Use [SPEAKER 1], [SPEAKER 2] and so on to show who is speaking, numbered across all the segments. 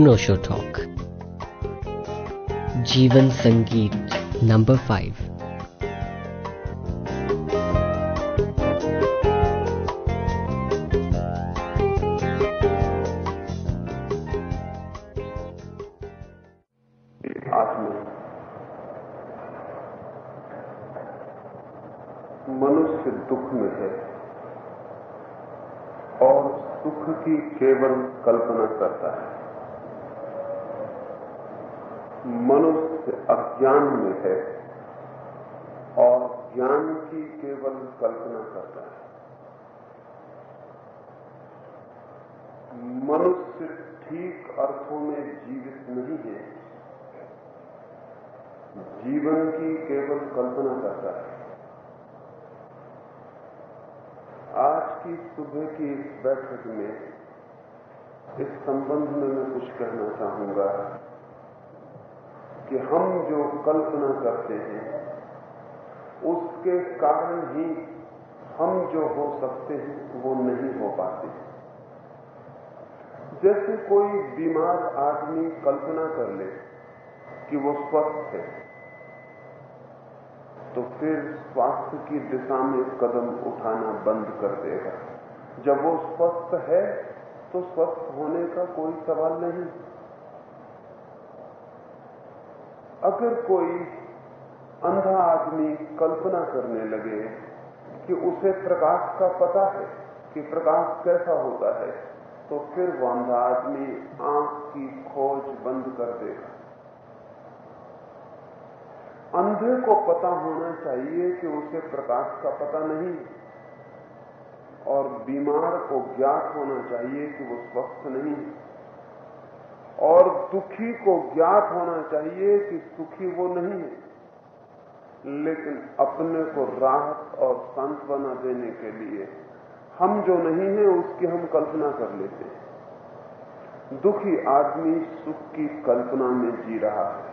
[SPEAKER 1] अनोशो talk जीवन संगीत number five
[SPEAKER 2] केवल कल्पना करता है। अज्ञान में है और ज्ञान की केवल कल्पना करता है। मनुष्य ठीक अर्थों में जीवित नहीं है। जीवन की केवल कल्पना करता है। आज की सुबह की इस बैठक में इस संबंध में मैं कुछ कहना चाहूँगा। कि हम जो कल्पना करते हैं, उसके कारण ही हम जो हो सकते हैं, वो नहीं हो पाते। जैसे कोई बीमार आदमी कल्पना कर ले कि वो स्वस्थ है तो फिर स्वास्थ्य की दिशा में कदम उठाना बंद कर देगा। जब वो स्वस्थ है तो स्वस्थ होने का कोई सवाल नहीं। अगर कोई अंधा आदमी कल्पना करने लगे कि उसे प्रकाश का पता है कि प्रकाश कैसा होता है तो फिर वो अंधा आदमी आँख की खोज बंद कर देगा। अंधे को पता होना चाहिए कि उसे प्रकाश का पता नहीं और बीमार को ज्ञात होना चाहिए कि वो स्वस्थ नहीं और दुखी को ज्ञात होना चाहिए कि सुखी वो नहीं है। लेकिन अपने को राहत और सांत्वना देने के लिए हम जो नहीं है, उसकी हम कल्पना कर लेते हैं। दुखी आदमी सुख की कल्पना में जी रहा है।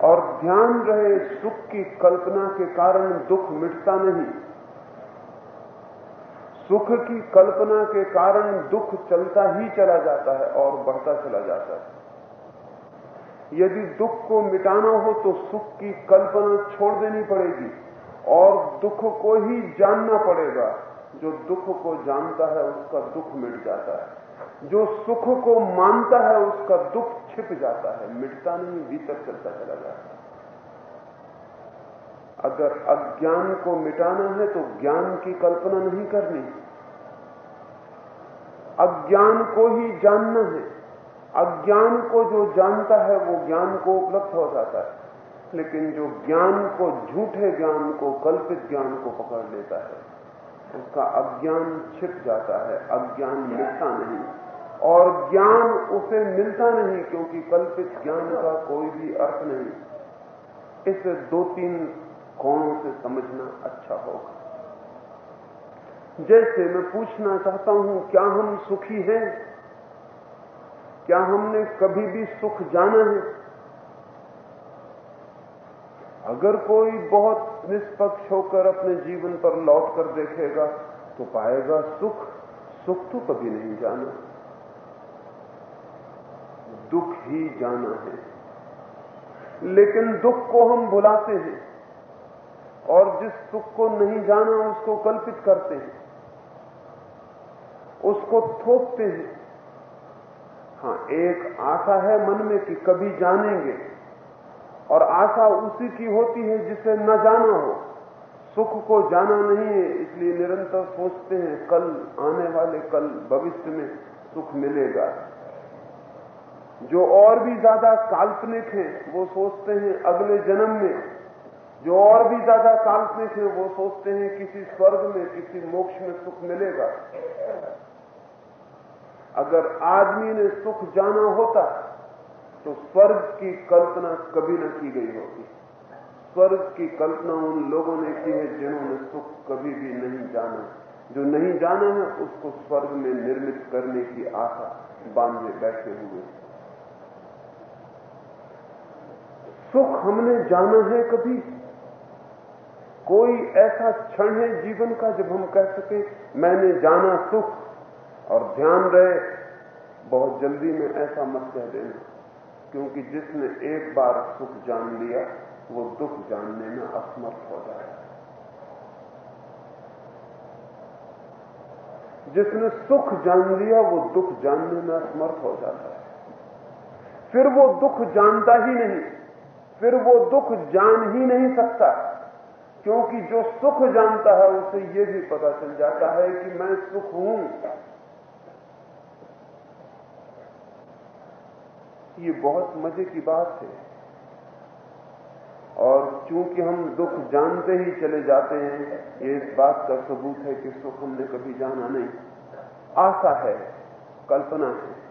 [SPEAKER 2] और ध्यान रहे सुख की कल्पना के कारण दुख मिटता नहीं। सुख की कल्पना के कारण दुख चलता ही चला जाता है और बढ़ता चला जाता है। यदि दुख को मिटाना हो तो सुख की कल्पना छोड़ देनी पड़ेगी और दुख को ही जानना पड़ेगा। जो दुख को जानता है उसका दुख मिट जाता है। जो सुख को मानता है उसका दुख छिप जाता है। मिटता नहीं, भीतर चलता चला जाता है। अगर अज्ञान को मिटाना है तो ज्ञान की कल्पना नहीं करनी। अज्ञान को ही जानना है। अज्ञान को जो जानता है, वो ज्ञान को उपलब्ध हो जाता है। लेकिन जो ज्ञान को, झूठे ज्ञान को, कल्पित ज्ञान को पकड़ लेता है, उसका अज्ञान छिप जाता है, अज्ञान मिलता नहीं। और ज्ञान उसे मिलता नहीं, क्योंकि कल्पित ज्ञान का कोई भी अर्थ नहीं। इस दो तीन समझना अच्छा होगा। जैसे मैं पूछना चाहता हूँ, क्या हम सुखी हैं? क्या हमने कभी भी सुख जाना है? अगर कोई बहुत निष्पक्ष होकर अपने जीवन पर लौट कर देखेगा तो पाएगा सुख सुख तो कभी नहीं जाना। दुख ही जाना है। लेकिन दुख को हम भुलाते हैं। और जिस सुख को नहीं जाना उसको कल्पित करते हैं, उसको थोपते हैं। हाँ एक आशा है मन में कि कभी जानेंगे, और आशा उसी की होती है जिसे न जाना हो। सुख को जाना नहीं है, इसलिए निरंतर सोचते हैं, कल आने वाले, कल भविष्य में सुख मिलेगा। जो और भी ज़्यादा काल्पनिक है, वो सोचते हैं, अगले जन्म में जो और भी ज़्यादा काल्पनिक है वो सोचते हैं किसी स्वर्ग में, किसी मोक्ष में सुख मिलेगा। अगर आदमी ने सुख जाना होता तो स्वर्ग की कल्पना कभी न की गई होती। स्वर्ग की कल्पना उन लोगों ने की है जिन्होंने सुख कभी भी नहीं जाना। जो नहीं जाना है, उसको स्वर्ग में निर्मित करने की आशा बांधे बैठे हुए। सुख हमने जाना है कभी? कोई ऐसा क्षण है जीवन का जब हम कह सके, मैंने जाना सुख और ध्यान रहे, बहुत जल्दी में ऐसा मत कह देना, क्योंकि जिसने एक बार सुख जान लिया, वो दुख जानने में असमर्थ हो जाएगा। जिसने सुख जान लिया, वो दुख जानने में असमर्थ हो जाता है। फिर वो दुख जानता ही नहीं, फिर वो दुख जान ही नहीं सकता। क्योंकि जो सुख जानता है, उसे ये भी पता चल जाता है कि मैं सुख हूँ। ये बहुत मज़े की बात है। और चूँकि हम दुख जानते ही चले जाते हैं, ये इस बात का सबूत है कि सुख हमने कभी जाना नहीं। आशा है, कल्पना है।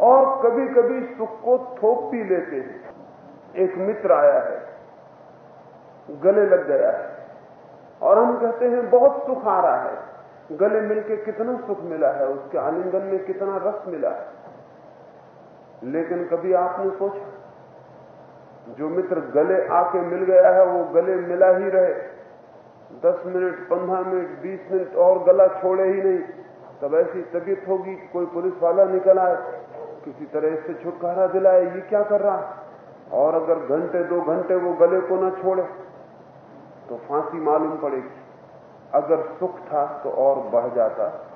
[SPEAKER 2] और कभी कभी सुख को थोप भी लेते हैं। एक मित्र आया है। गले लग गया है। और हम कहते हैं, बहुत सुख आ रहा है। गले मिलके कितना सुख मिला है, उसके आलिंगन में कितना रस मिला है। लेकिन कभी आपने सोचा, जो मित्र गले आके मिल गया है, वो गले मिला ही रहे। दस मिनट, पंद्रह मिनट, बीस मिनट और गला छोड़े ही नहीं। तब ऐसी तबीयत होगी, कोई पुलिस वाला निकल आए, किसी तरह इससे छुटकारा दिलाए, ये क्या कर रहा और अगर घंटे, दो घंटे वो गले को ना छोड़े तो फांसी मालूम पड़ेगी। अगर सुख था तो और बढ़ जाता।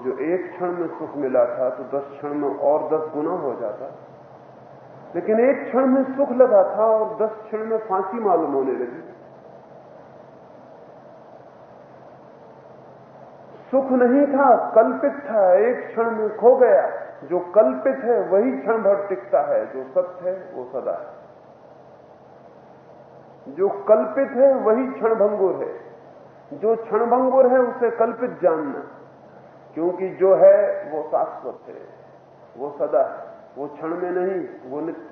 [SPEAKER 2] जो एक क्षण में सुख मिला था तो दस क्षण में और दस गुना हो जाता। लेकिन एक क्षण में सुख लगा था और दस क्षण में फांसी मालूम होने लगी। सुख नहीं था, कल्पित था, एक क्षण में खो गया। जो कल्पित है, वही क्षण भर टिकता है। जो सत्य है, वो सदा है। जो कल्पित है, वही क्षणभंगुर है। जो क्षणभंगुर है, उसे कल्पित जानना। क्योंकि जो है, वो शाश्वत है। वो सदा है। वो क्षण में नहीं, वो नित्य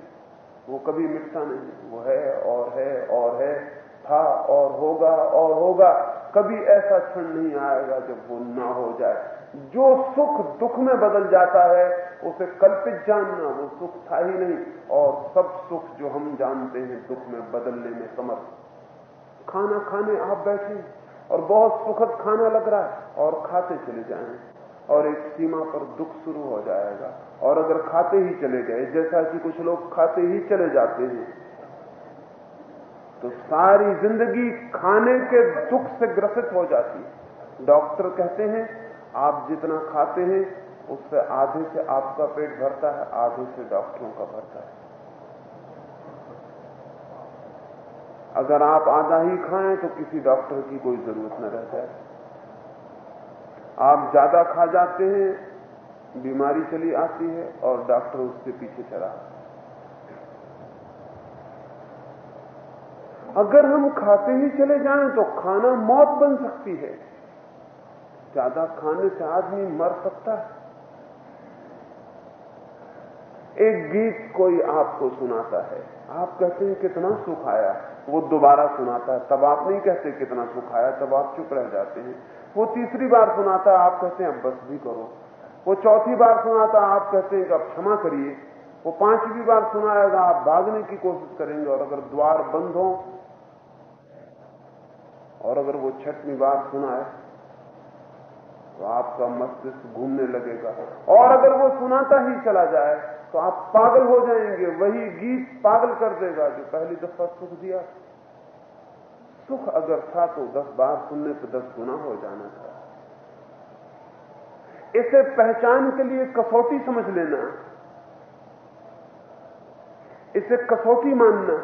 [SPEAKER 2] वो कभी मिटता नहीं। वो है और है और है। था और होगा और होगा। कभी ऐसा क्षण नहीं आएगा जब वो ना हो जाए। जो सुख दुख में बदल जाता है, उसे कल्पित जानना वो सुख था ही नहीं। और सब सुख जो हम जानते हैं, दुख में बदलने में समर्थ। खाना खाने आप बैठे और बहुत सुखद खाना लग रहा है, और खाते चले जाएँ, और एक सीमा पर दुख शुरू हो जाएगा। और अगर खाते ही चले गए, जैसा कि कुछ लोग खाते ही चले जाते हैं तो सारी ज़िंदगी खाने के दुख से ग्रसित हो जाती है। डॉक्टर कहते हैं आप जितना खाते हैं, उससे आधे से आपका पेट भरता है, आधे से डॉक्टरों का भरता है। अगर आप आधा ही खाएँ तो किसी डॉक्टर की कोई ज़रूरत न रह जाए। आप ज़्यादा खा जाते हैं, बीमारी चली आती है और डॉक्टर उसके पीछे चला अगर हम खाते ही चले जाएँ तो खाना मौत बन सकती है। ज़्यादा खाने से आदमी मर सकता है। एक गीत कोई आपको सुनाता है, आप कहते हैं कितना सुख आया, वो दोबारा सुनाता है। तब आप नहीं कहते कितना सुख आया, तब आप चुप रह जाते हैं। वो तीसरी बार सुनाता है, आप कहते हैं, अब बस भी करो। वो चौथी बार सुनाता आप कहते हैं कि, अब क्षमा करिए। वो पांचवी बार सुनाएगा, आप भागने की कोशिश करेंगे, और अगर द्वार बंद हो, और अगर वो छठवीं बार सुनाए तो आपका मस्तिष्क घूमने लगेगा। और अगर वो सुनाता ही चला जाए तो आप पागल हो जाएँगे। वही गीत पागल कर देगा जो पहली दफ़ा सुख दिया। सुख अगर था तो दस बार सुनने पर दस गुना हो जाना था। इसे पहचान के लिए कसौटी समझ लेना। इसे कसौटी मानना।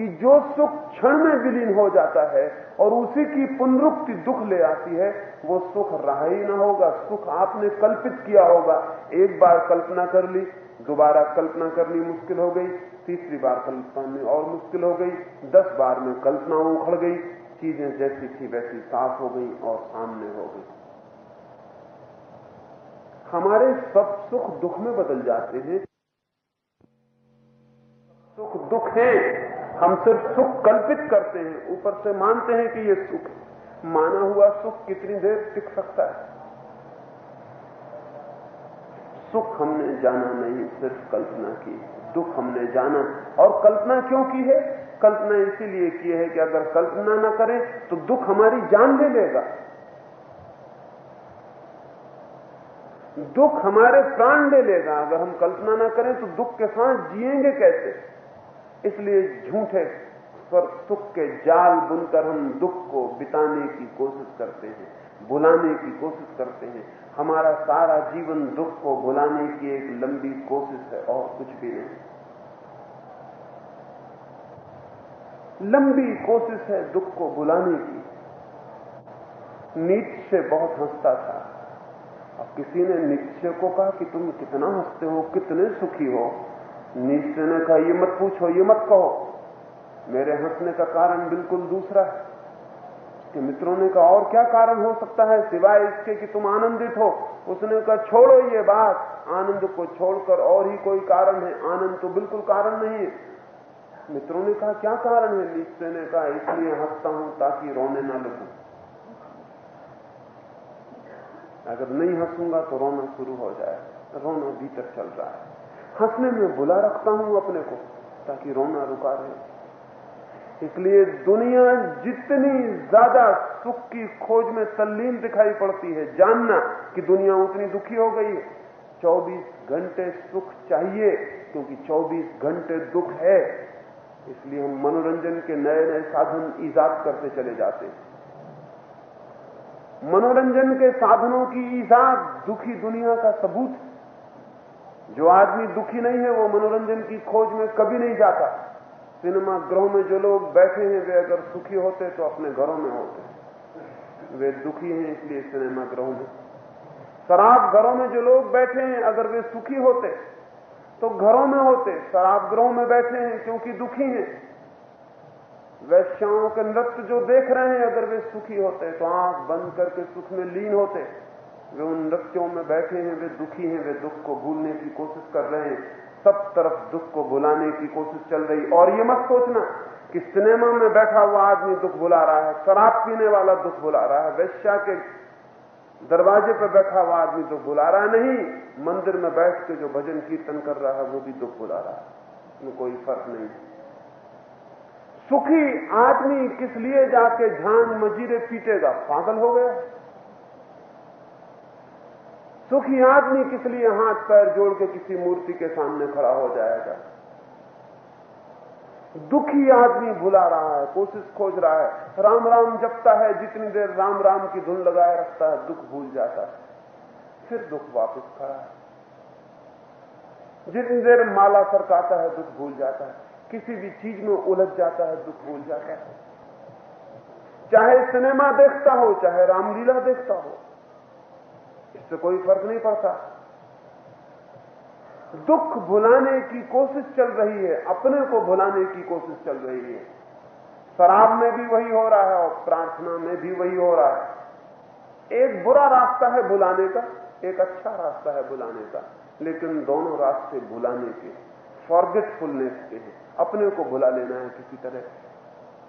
[SPEAKER 2] कि जो सुख क्षण में विलीन हो जाता है और उसी की पुनरुक्ति दुख ले आती है, वो सुख रहा ही ना होगा। सुख आपने कल्पित किया होगा। एक बार कल्पना कर ली, दोबारा कल्पना करनी मुश्किल हो गई। तीसरी बार कल्पना में और मुश्किल हो गई। दस बार में कल्पना उखड़ गई। चीज़ें जैसी थी वैसी साफ़ हो गई और सामने हो गई। हमारे सब सुख दुख में बदल जाते हैं। सुख दुख है। हम सिर्फ़ सुख कल्पित करते हैं, ऊपर से मानते हैं कि ये सुख माना हुआ सुख कितनी देर टिक सकता है? सुख हमने जाना नहीं, सिर्फ़ कल्पना की दुख हमने जाना और कल्पना क्यों की है? कल्पना इसीलिए की है कि अगर कल्पना ना करें तो दुख हमारी जान ले लेगा। दुख हमारे प्राण ले लेगा। अगर हम कल्पना ना करें तो दुख के साथ जिएँगे कैसे? इसलिए झूठे पर सुख के जाल बुनकर हम दुख को बिताने की कोशिश करते हैं बुलाने की कोशिश करते हैं। हमारा सारा जीवन दुख को बुलाने की एक लंबी कोशिश है और कुछ भी नहीं। लंबी कोशिश है दुख को बुलाने की। नीच से बहुत हंसता था। अब किसी ने नीचे को कहा कि तुम कितना हँसते हो, कितने सुखी हो। नीचे ने कहा, ये मत पूछो, ये मत कहो। मेरे हंसने का कारण बिल्कुल दूसरा है कि मित्रों ने कहा, और क्या कारण हो सकता है सिवाय इसके कि तुम आनंदित हो? उसने कहा, छोड़ो ये बात। आनंद को छोड़कर और ही कोई कारण है। आनंद तो बिल्कुल कारण नहीं है। मित्रों ने कहा, क्या कारण है? निश्चय ने कहा, इसलिए हंसता हूँ ताकि रोने ना लगू। अगर नहीं हंसूँगा तो रोना शुरू हो जाए, रोना भीतर चल रहा है। हंसने में बुला रखता हूँ अपने को, ताकि रोना रुका रहे। इसलिए दुनिया जितनी ज़्यादा सुख की खोज में तल्लीन दिखाई पड़ती है, जानना कि दुनिया उतनी दुखी हो गई है। 24 घंटे सुख चाहिए, क्योंकि 24 घंटे दुख है। इसलिए हम मनोरंजन के नए नए साधन ईजाद करते चले जाते हैं। मनोरंजन के साधनों की ईजाद दुखी दुनिया का सबूत जो आदमी दुखी नहीं है, वो मनोरंजन की खोज में कभी नहीं जाता। सिनेमा गृहों में जो लोग बैठे हैं, वे अगर सुखी होते तो अपने घरों में होते। वे दुखी हैं, इसलिए सिनेमा गृहों में। शराब घरों में जो लोग बैठे हैं, अगर वे सुखी होते तो घरों में होते। शराब गृहों में बैठे हैं, क्योंकि दुखी हैं। वैश्याओं के नृत्य जो देख रहे हैं, अगर वे सुखी होते तो आँख बंद करके सुख में लीन होते। वे उन नृत्यों में बैठे हैं, वे दुखी हैं, वे दुख को भूलने की कोशिश कर रहे हैं। सब तरफ़ दुख को भुलाने की कोशिश चल रही। और ये मत सोचना कि सिनेमा में बैठा हुआ आदमी दुख भुला रहा है, शराब पीने वाला दुख भुला रहा है, वैश्या के दरवाजे पर बैठा हुआ आदमी दुख भुला रहा नहीं, मंदिर में बैठ के जो भजन कीर्तन कर रहा है, वो भी दुख भुला रहा है। उसमें कोई फ़र्क नहीं सुखी आदमी किस लिए जाके झांझ मजीरे पीटेगा? पागल हो गया। सुखी आदमी किस लिए हाथ पैर जोड़ के किसी मूर्ति के सामने खड़ा हो जाएगा? दुखी आदमी भुला रहा है, कोशिश खोज रहा है, राम राम जपता है, जितनी देर राम राम की धुन लगाए रखता है, दुख भूल जाता है। फिर दुख वापस खड़ा है। जितनी देर माला सरकाता है, दुख भूल जाता है। किसी भी चीज़ में उलझ जाता है, दुख भूल जाता है। चाहे सिनेमा देखता हो, चाहे रामलीला देखता हो इससे कोई फ़र्क नहीं पड़ता। दुख भुलाने की कोशिश चल रही है, अपने को भुलाने की कोशिश चल रही है। शराब में भी वही हो रहा है और प्रार्थना में भी वही हो रहा है। एक बुरा रास्ता है भुलाने का, एक अच्छा रास्ता है भुलाने का। लेकिन दोनों रास्ते भुलाने के फॉरगेटफुलनेस के हैं। अपने को भुला लेना है किसी तरह।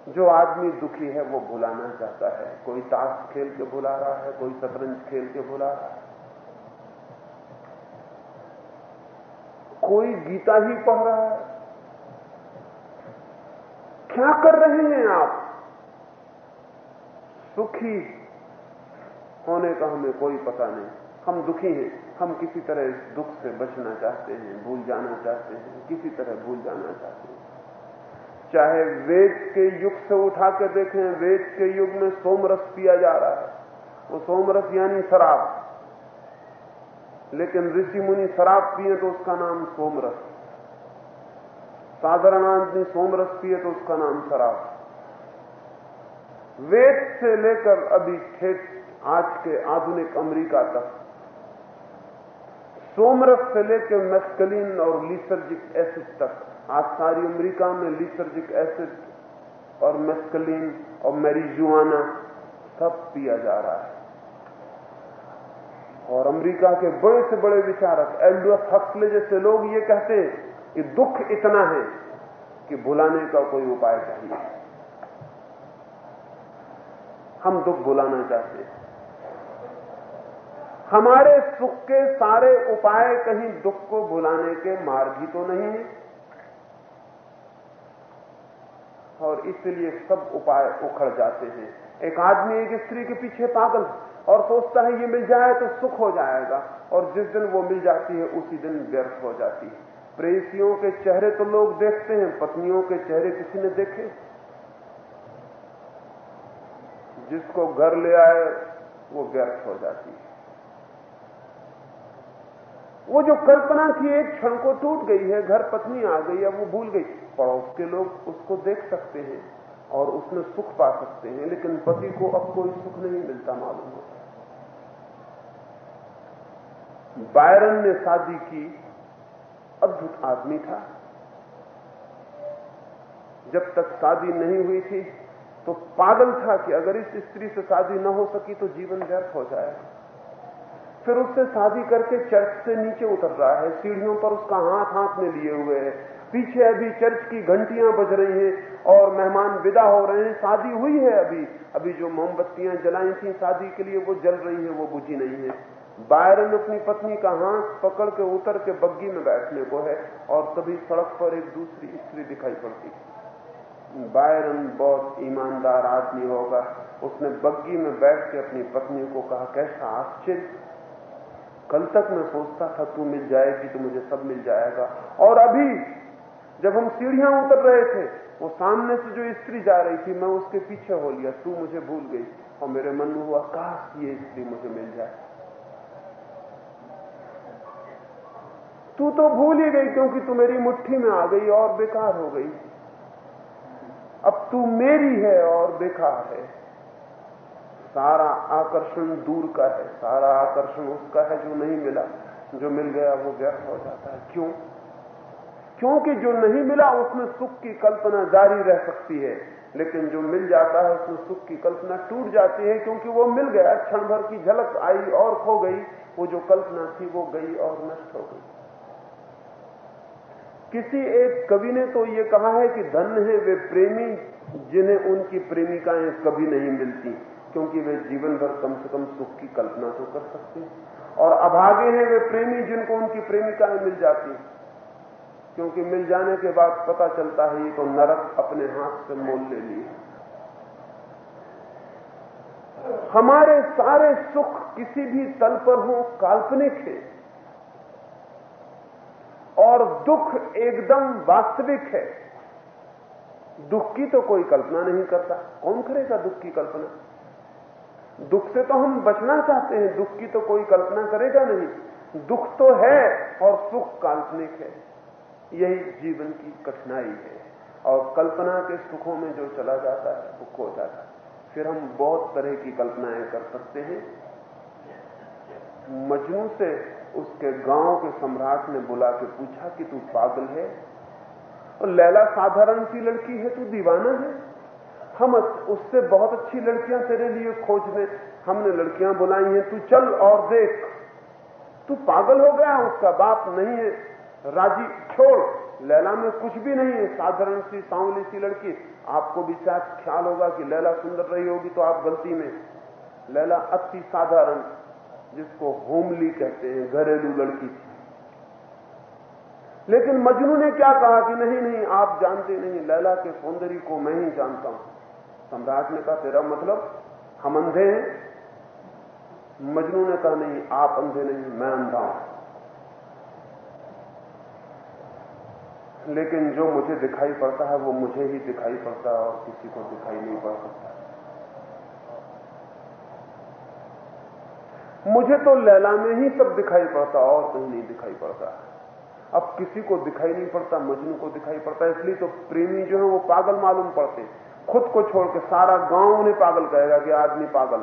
[SPEAKER 2] जो आदमी दुखी है, वो भुलाना चाहता है। कोई ताश खेल के भुला रहा है, कोई शतरंज खेल के भुला रहा है। कोई गीता ही पढ़ रहा है। क्या कर रहे हैं आप? सुखी होने का हमें कोई पता नहीं। हम दुखी हैं। हम किसी तरह इस दुख से बचना चाहते हैं, भूल जाना चाहते हैं, किसी तरह भूल जाना चाहते हैं। चाहे वेद के युग से उठा के देखें, वेद के युग में सोमरस पिया जा रहा है। वो सोमरस यानी शराब। लेकिन ऋषि मुनि शराब पिए तो उसका नाम सोमरस। साधारण आदमी सोमरस पिए तो उसका नाम शराब। वेद से लेकर अभी ठेठ, आज के आधुनिक अमेरिका तक, सोमरस से लेकर मैस्कलिन और लीसर्जिक एसिड तक आज सारी अमेरिका में लीसर्जिक एसिड और मैस्कलिन और मैरिजुआना सब पिया जा रहा है। और अमेरिका के बड़े से बड़े विचारक एल्डोस हक्सले जैसे लोग ये कहते हैं कि दुख इतना है कि भुलाने का कोई उपाय चाहिए। हम दुख भुलाना चाहते हैं। हमारे सुख के सारे उपाय कहीं दुख को भुलाने के मार्ग ही तो नहीं है। और इसलिए सब उपाय उखड़ जाते हैं। एक आदमी, एक स्त्री के पीछे पागल और सोचता है, ये मिल जाए तो सुख हो जाएगा। और जिस दिन वो मिल जाती है, उसी दिन व्यर्थ हो जाती है। प्रेसियों के चेहरे तो लोग देखते हैं, पत्नियों के चेहरे किसी ने देखे? जिसको घर ले आए, वो व्यर्थ हो जाती है। वो जो कल्पना की एक क्षण को टूट गई है, घर पत्नी आ गई है वो भूल गई, पड़ोस के लोग उसको देख सकते हैं और उसमें सुख पा सकते हैं, लेकिन पति को अब कोई सुख नहीं मिलता मालूम होता। बायरन ने शादी की, अद्भुत आदमी था। जब तक शादी नहीं हुई थी तो पागल था कि अगर इस स्त्री से शादी न हो सकी तो जीवन व्यर्थ हो जाएगा। फिर उससे शादी करके चर्च से नीचे उतर रहा है। सीढ़ियों पर उसका हाथ हाथ में लिए हुए है। पीछे अभी चर्च की घंटियाँ बज रही हैं और मेहमान विदा हो रहे हैं। शादी हुई है अभी। अभी जो मोमबत्तियाँ जलाई थी शादी के लिए, वो जल रही है, वो बुझी नहीं है। बायरन अपनी पत्नी का हाथ पकड़ के उतर के बग्गी में बैठने को है और तभी सड़क पर एक दूसरी स्त्री दिखाई पड़ती। बायरन बहुत ईमानदार आदमी होगा। उसने बग्गी में बैठ के अपनी पत्नी को कहा, कैसा आश्चर्य। कल तक मैं सोचता था, तू मिल जाएगी तो मुझे सब मिल जाएगा। और अभी जब हम सीढ़ियाँ उतर रहे थे, वो सामने से जो स्त्री जा रही थी, मैं उसके पीछे हो लिया। तू मुझे भूल गई और मेरे मन में हुआ, काश ये स्त्री मुझे मिल जाए। तू तो भूल ही गई क्योंकि तू मेरी मुट्ठी में आ गई और बेकार हो गई। अब तू मेरी है और बेकार है। सारा आकर्षण दूर का है, सारा आकर्षण उसका है जो नहीं मिला। जो मिल गया वो व्यर्थ हो जाता है। क्यों? क्योंकि जो नहीं मिला उसमें सुख की कल्पना जारी रह सकती है, लेकिन जो मिल जाता है उसमें सुख की कल्पना टूट जाती है, क्योंकि वो मिल गया, क्षण भर की झलक आई और खो गई, वो जो कल्पना थी वो गई और नष्ट हो गई। किसी एक कवि ने तो ये कहा है कि धन है वे प्रेमी, जिन्हें उनकी प्रेमिकाएँ कभी नहीं मिलती। क्योंकि वे जीवन भर कम से कम सुख की कल्पना तो कर सकते हैं। और अभागे हैं वे प्रेमी जिनको उनकी प्रेमिकाएँ मिल जाती है। क्योंकि मिल जाने के बाद पता चलता है ये तो नरक अपने हाथ से मोल ले लिए। हमारे सारे सुख किसी भी तल पर हो, काल्पनिक है। और दुख एकदम वास्तविक है। दुख की तो कोई कल्पना नहीं करता। कौन करेगा दुख की कल्पना? दुख से तो हम बचना चाहते हैं, दुख की तो कोई कल्पना करेगा नहीं। दुख तो है और सुख काल्पनिक है। यही जीवन की कठिनाई है। और कल्पना के सुखों में जो चला जाता है वो खो जाता है। फिर हम बहुत तरह की कल्पनाएँ कर सकते हैं। मजनू से उसके गाँव के सम्राट ने बुला के पूछा कि तू पागल है? और लैला साधारण सी लड़की है, तू दीवाना है? हम उससे बहुत अच्छी लड़कियाँ तेरे लिए खोज में हमने लड़कियाँ बुलाई हैं, तू चल और देख। तू पागल हो गया, उसका बाप नहीं है। राज़ी, छोड़। लैला में कुछ भी नहीं है। साधारण सी, सांवली सी लड़की। आपको भी शायद ख्याल होगा कि लैला सुंदर रही होगी तो आप गलती में। लैला अति साधारण, जिसको होमली कहते हैं, घरेलू लड़की थी। लेकिन मजनू ने क्या कहा कि नहीं नहीं, आप जानते नहीं, लैला के सौंदर्य को मैं ही जानता हूँ। सम्राट ने कहा, तेरा मतलब हम अंधे हैं। मजनू ने कहा, नहीं, आप अंधे नहीं, मैं अंधा हूँ। लेकिन जो मुझे दिखाई पड़ता है, वो मुझे ही दिखाई पड़ता है और किसी को दिखाई नहीं पड़ सकता। मुझे तो लैला में ही सब दिखाई पड़ता और कहीं नहीं दिखाई पड़ता। अब किसी को दिखाई नहीं पड़ता, मजनू को दिखाई पड़ता इसलिए तो प्रेमी जो है, वो पागल मालूम पड़ते खुद को छोड़ के सारा गाँव उन्हें पागल कहेगा कि आदमी पागल।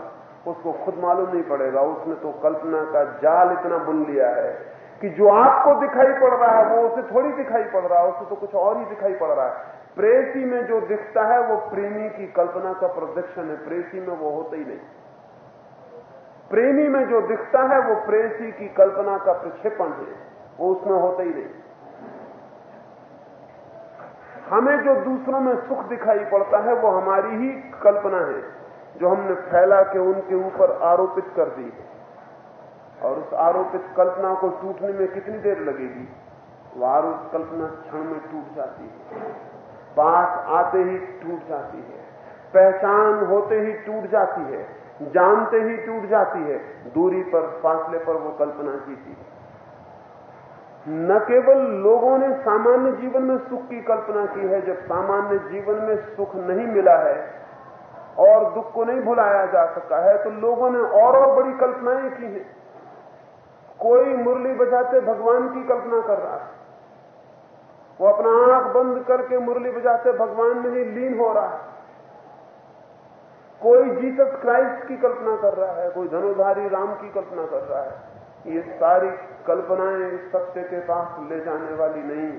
[SPEAKER 2] उसको खुद मालूम नहीं पड़ेगा, उसने तो कल्पना का जाल इतना बुन लिया है कि जो आपको दिखाई पड़ रहा है, वो उसे थोड़ी दिखाई पड़ रहा है, उसे तो कुछ और ही दिखाई पड़ रहा है। प्रेसी में जो दिखता है, वो प्रेमी की कल्पना का प्रदर्शन है। प्रेसी में वो होता ही नहीं। प्रेमी में जो दिखता है, वो प्रेसी की कल्पना का प्रक्षेपण है। वो उसमें होता ही नहीं। हमें जो दूसरों में सुख दिखाई पड़ता है, वो हमारी ही कल्पना है, जो हमने फैला के उनके ऊपर आरोपित कर दी और उस आरोपित कल्पना को टूटने में कितनी देर लगेगी? वो आरोप कल्पना क्षण में टूट जाती है। पास आते ही टूट जाती है। पहचान होते ही टूट जाती है। जानते ही टूट जाती है। दूरी पर, फासले पर वो कल्पना की थी न केवल लोगों ने सामान्य जीवन में सुख की कल्पना की है, जब सामान्य जीवन में सुख नहीं मिला है और दुख को नहीं भुलाया जा सका है तो लोगों ने और और बड़ी कल्पनाएँ की हैं। कोई मुरली बजाते भगवान की कल्पना कर रहा है। वो अपना आँख बंद करके मुरली बजाते भगवान में ही लीन हो रहा है। कोई जीसस क्राइस्ट की कल्पना कर रहा है, कोई धनुधारी राम की कल्पना कर रहा है। ये सारी कल्पनाएँ सत्य के पास ले जाने वाली नहीं।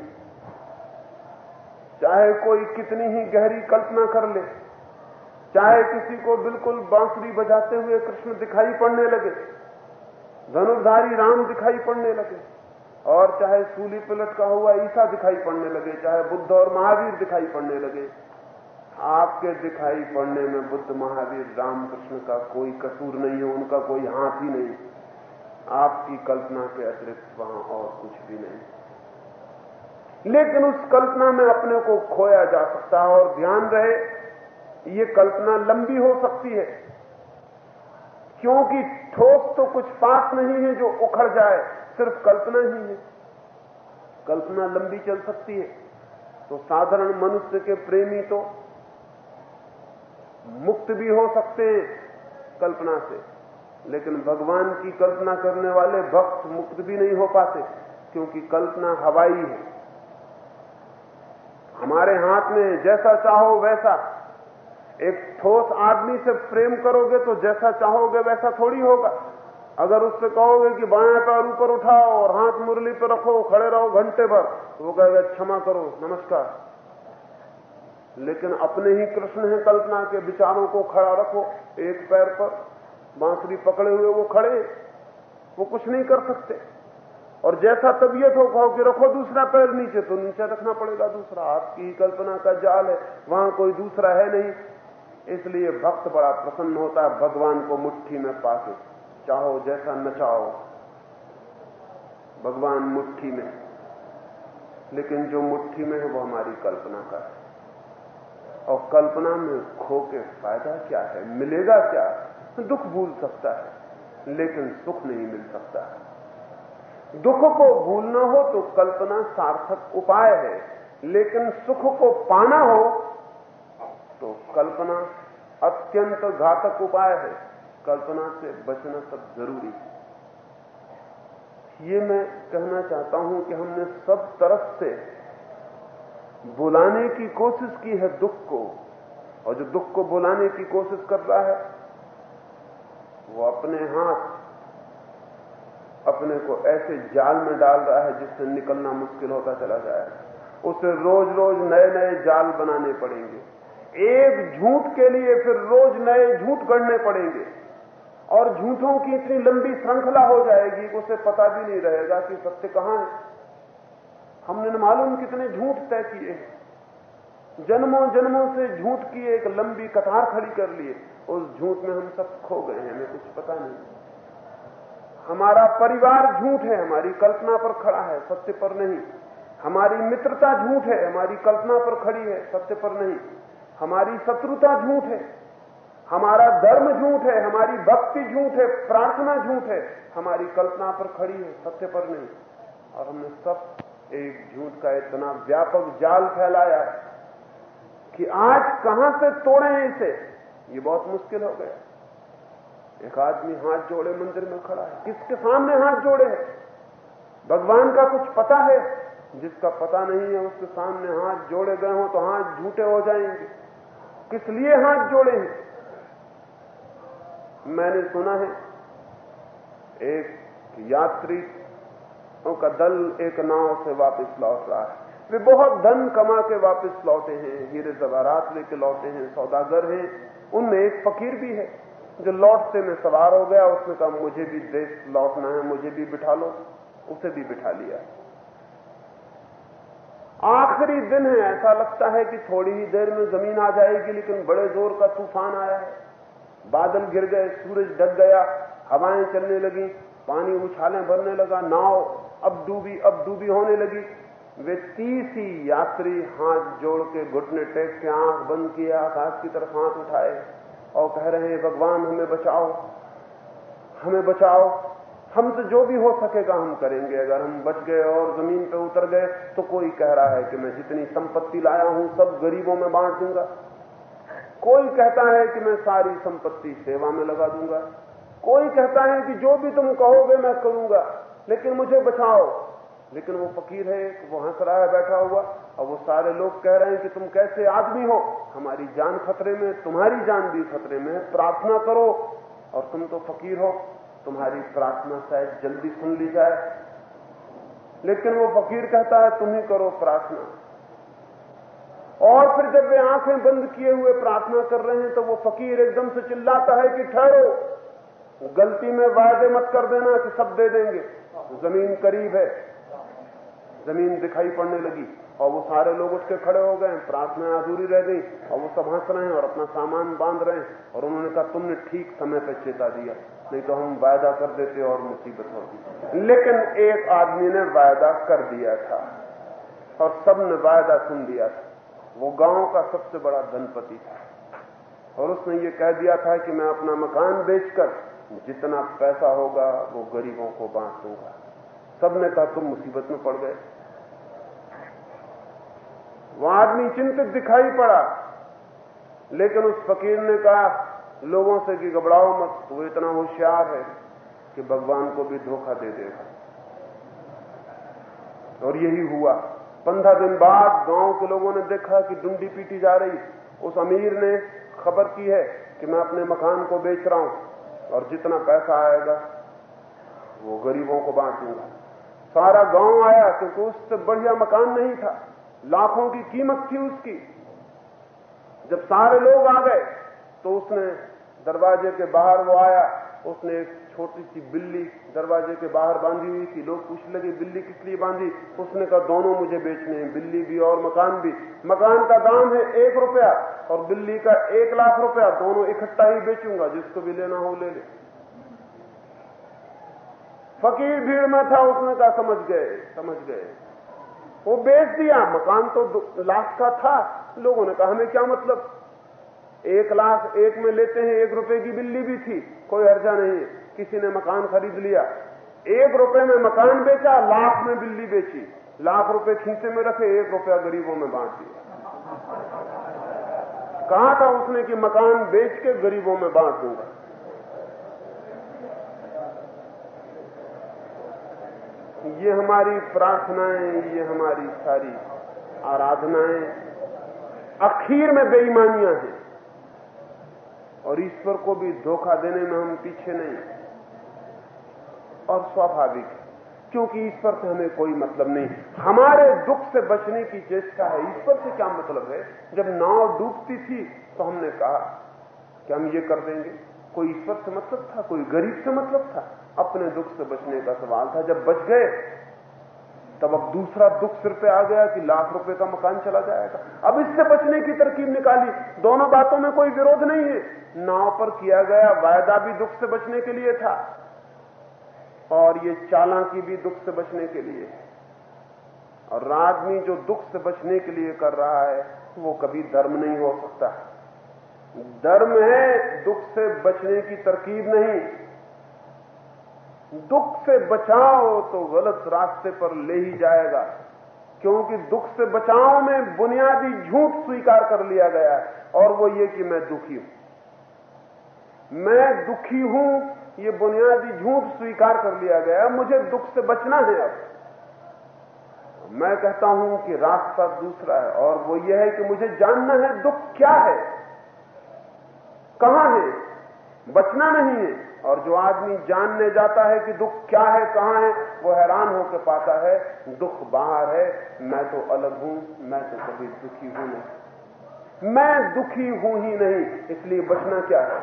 [SPEAKER 2] चाहे कोई कितनी ही गहरी कल्पना कर ले, चाहे किसी को बिल्कुल बांसुरी बजाते हुए कृष्ण दिखाई पड़ने लगे, धनुर्धारी राम दिखाई पड़ने लगे, और चाहे सूली पर लटका हुआ ईसा दिखाई पड़ने लगे, चाहे बुद्ध और महावीर दिखाई पड़ने लगे, आपके दिखाई पड़ने में बुद्ध, महावीर, रामकृष्ण का कोई कसूर नहीं है, उनका कोई हाथ ही नहीं। आपकी कल्पना के अतिरिक्त वहाँ और कुछ भी नहीं। लेकिन उस कल्पना में अपने को खोया जा सकता है और ध्यान रहे, ये कल्पना लंबी हो सकती है, क्योंकि ठोस तो कुछ पास नहीं है जो उखड़ जाए, सिर्फ़ कल्पना ही है। कल्पना लंबी चल सकती है तो साधारण मनुष्य के प्रेमी तो मुक्त भी हो सकते हैं कल्पना से। लेकिन भगवान की कल्पना करने वाले भक्त मुक्त भी नहीं हो पाते, क्योंकि कल्पना हवाई है। हमारे हाथ में जैसा चाहो वैसा। एक ठोस आदमी से प्रेम करोगे तो जैसा चाहोगे वैसा थोड़ी होगा। अगर उससे कहोगे कि बाया पैर ऊपर उठाओ और हाथ मुरली पर रखो, खड़े रहो घंटे भर तो वो कहेगा, क्षमा करो, नमस्कार। लेकिन अपने ही कृष्ण है कल्पना के, विचारों को खड़ा रखो एक पैर पर। बांसुरी पकड़े हुए वो खड़े, वो कुछ नहीं कर सकते। और जैसा तबीयत हो, कहो कि रखो दूसरा पैर नीचे तो नीचे रखना पड़ेगा दूसरा। आपकी कल्पना का जाल है, वहाँ कोई दूसरा है नहीं। इसलिए भक्त बड़ा प्रसन्न होता है, भगवान को मुट्ठी में पाके चाहो जैसा न चाहो भगवान मुट्ठी में। लेकिन जो मुट्ठी में है, वो हमारी कल्पना का है। और कल्पना में खो के फ़ायदा क्या है, मिलेगा क्या? दुख भूल सकता है, लेकिन सुख नहीं मिल सकता है। दुख को भूलना हो तो कल्पना सार्थक उपाय है, लेकिन सुख को पाना हो तो कल्पना अत्यंत घातक उपाय है। कल्पना से बचना सब ज़रूरी है। ये मैं कहना चाहता हूँ कि हमने सब तरफ़ से बुलाने की कोशिश की है दुख को, और जो दुख को बुलाने की कोशिश कर रहा है वो अपने हाथ अपने को ऐसे जाल में डाल रहा है जिससे निकलना मुश्किल होता चला जाए। उसे रोज रोज नए नए जाल बनाने पड़ेंगे। एक झूठ के लिए फिर रोज नए झूठ गढ़ने पड़ेंगे। और झूठों की इतनी लंबी श्रृंखला हो जाएगी कि उसे पता भी नहीं रहेगा कि सत्य कहाँ है। हमने मालूम कितने झूठ तय किए जन्मों जन्मों से झूठ की एक लंबी कतार खड़ी कर लिए उस झूठ में हम सब खो गए हैं, हमें कुछ पता नहीं। हमारा परिवार झूठ है, हमारी कल्पना पर खड़ा है, सत्य पर नहीं। हमारी मित्रता झूठ है, हमारी कल्पना पर खड़ी है, सत्य पर नहीं। हमारी शत्रुता झूठ है, हमारा धर्म झूठ है, हमारी भक्ति झूठ है, प्रार्थना झूठ है, हमारी कल्पना पर खड़ी है, सत्य पर नहीं। और हमने सब एक झूठ का इतना व्यापक जाल फैलाया है। कि आज कहाँ से तोड़े हैं इसे? ये बहुत मुश्किल हो गया। एक आदमी हाथ जोड़े मंदिर में खड़ा है। किसके सामने हाथ जोड़े है? भगवान का कुछ पता है? जिसका पता नहीं है, उसके सामने हाथ जोड़े गए हो तो हाथ झूठे हो जाएँगे। किस लिए हाथ जोड़े हैं? मैंने सुना है, एक यात्री का दल एक नाव से वापस लौट रहा है। वे बहुत धन कमा के वापस लौटे हैं, हीरे जवारात लेके लौटे हैं, सौदागर हैं। उनमें एक फकीर भी है, जो लौटते में सवार हो गया, उसने कहा, मुझे भी देश लौटना है, मुझे भी बिठा लो। उसे भी बिठा लिया। आखिरी दिन है, ऐसा लगता है कि थोड़ी ही देर में ज़मीन आ जाएगी, लेकिन बड़े ज़ोर का तूफ़ान आया है। बादल गिर गए, सूरज ढक गया, हवाएँ चलने लगी, पानी उछालें भरने लगा, नाव अब डूबी अब डूबी होने लगी। वे तीस ही यात्री हाथ जोड़ के घुटने टेक के आँख बंद किए, आकाश की तरफ़ हाथ उठाए और कह रहे हैं, भगवान, हमें बचाओ हमें बचाओ। हम तो जो भी हो सकेगा हम करेंगे। अगर हम बच गए और ज़मीन पे उतर गए तो कोई कह रहा है कि मैं जितनी संपत्ति लाया हूँ, सब गरीबों में बांट दूँगा। कोई कहता है कि मैं सारी संपत्ति सेवा में लगा दूँगा। कोई कहता है कि जो भी तुम कहोगे मैं करूँगा, लेकिन मुझे बचाओ। लेकिन वो फकीर है, वो हंस रहा है बैठा हुआ और वो सारे लोग कह रहे हैं कि तुम कैसे आदमी हो? हमारी जान खतरे में, तुम्हारी जान भी खतरे में है, प्रार्थना करो और तुम तो फकीर हो। तुम्हारी प्रार्थना शायद जल्दी सुन ली जाए। लेकिन वो फकीर कहता है, तुम ही करो प्रार्थना। और फिर जब वे आँखें बंद किए हुए प्रार्थना कर रहे हैं तो वो फकीर एकदम से चिल्लाता है कि ठहरो। गलती में वायदे मत कर देना कि सब दे देंगे। ज़मीन करीब है। ज़मीन दिखाई पड़ने लगी, और वो सारे लोग उसके खड़े हो गए, प्रार्थना अधूरी रह गई, और वो सब हंस रहे हैं और अपना सामान बाँध रहे हैं, और उन्होंने कहा, तुमने ठीक समय पर चेता दिया, नहीं तो हम वायदा कर देते और मुसीबत होती लेकिन एक आदमी ने वायदा कर दिया था, और सबने वायदा सुन दिया था। वो गाँव का सबसे बड़ा धनपति था, और उसने ये कह दिया था कि मैं अपना मकान बेचकर जितना पैसा होगा, वो गरीबों को बांट दूँगा सबने कहा तुम मुसीबत में पड़ गए। वो आदमी चिंतित दिखाई पड़ा, लेकिन उस फकीर ने कहा, लोगों से कि घबराओ मत, वो इतना होशियार है कि भगवान को भी धोखा दे देगा। और यही हुआ। पंद्रह दिन बाद गाँव के लोगों ने देखा कि डुंडी पीटी जा रही। उस अमीर ने खबर की है कि मैं अपने मकान को बेच रहा हूँ और जितना पैसा आएगा, वो गरीबों को बांट दूँगा सारा गाँव आया क्योंकि उससे बढ़िया मकान नहीं था। लाखों की कीमत थी उसकी। जब सारे लोग आ गए तो उसने दरवाजे के बाहर वो आया। उसने एक छोटी सी बिल्ली दरवाजे के बाहर बांधी हुई थी। लोग पूछने लगे, बिल्ली किस लिए बांधी? उसने कहा, दोनों मुझे बेचने हैं, बिल्ली भी और मकान भी। मकान का दाम है एक रुपया और बिल्ली का एक लाख रुपया। दोनों इकट्ठा ही बेचूँगा, जिसको भी लेना हो ले ले। फकीर भीड़ में था, उसने कहा, समझ गए समझ गए। वो बेच दिया, मकान तो लाख का था। लोगों ने कहा, हमें क्या मतलब? एक लाख एक में लेते हैं, एक रुपए की बिल्ली भी थी, कोई हर्जा नहीं। किसी ने मकान खरीद लिया। एक रुपए में मकान बेचा, लाख में बिल्ली बेची। लाख रुपए खींचे में रखे, एक रुपया गरीबों में बांट दिया। कहा था उसने कि मकान बेच के गरीबों में बांट दूँगा। ये हमारी प्रार्थनाएँ, ये हमारी सारी आराधनाएँ अखीर में बेईमानियाँ हैं। और ईश्वर को भी धोखा देने में हम पीछे नहीं। और स्वाभाविक है, क्योंकि ईश्वर से हमें कोई मतलब नहीं हमारे दुख से बचने की चेष्टा है। ईश्वर से क्या मतलब है? जब नाव डूबती थी तो हमने कहा कि हम ये कर देंगे। कोई ईश्वर से मतलब था, कोई गरीब से मतलब था। अपने दुख से बचने का सवाल था। जब बच गए, तब अब दूसरा दुख सिर पे आ गया कि लाख रुपए का मकान चला जाएगा। अब इससे बचने की तरकीब निकाली। दोनों बातों में कोई विरोध नहीं है। नाव पर किया गया वायदा भी दुख से बचने के लिए था और ये चालाकी भी दुख से बचने के लिए और आदमी जो दुख से बचने के लिए कर रहा है, वो कभी धर्म नहीं हो सकता। धर्म है दुख से बचने की तरकीब नहीं। दुख से बचाओ तो गलत रास्ते पर ले ही जाएगा। क्योंकि दुख से बचाओ में बुनियादी झूठ स्वीकार कर लिया गया है, और वो ये कि मैं दुखी हूँ। मैं दुखी हूँ, ये बुनियादी झूठ स्वीकार कर लिया गया है, मुझे दुख से बचना है अब। मैं कहता हूँ कि रास्ता दूसरा है, और वो ये है कि मुझे जानना है दुख क्या है, कहाँ है, बचना नहीं है। और जो आदमी जानने जाता है कि दुख क्या है, कहाँ है, वो हैरान होकर पाता है, दुख बाहर है, मैं तो अलग हूँ, मैं तो कभी दुखी हूँ नहीं। मैं दुखी हूँ ही नहीं, इसलिए बचना क्या है?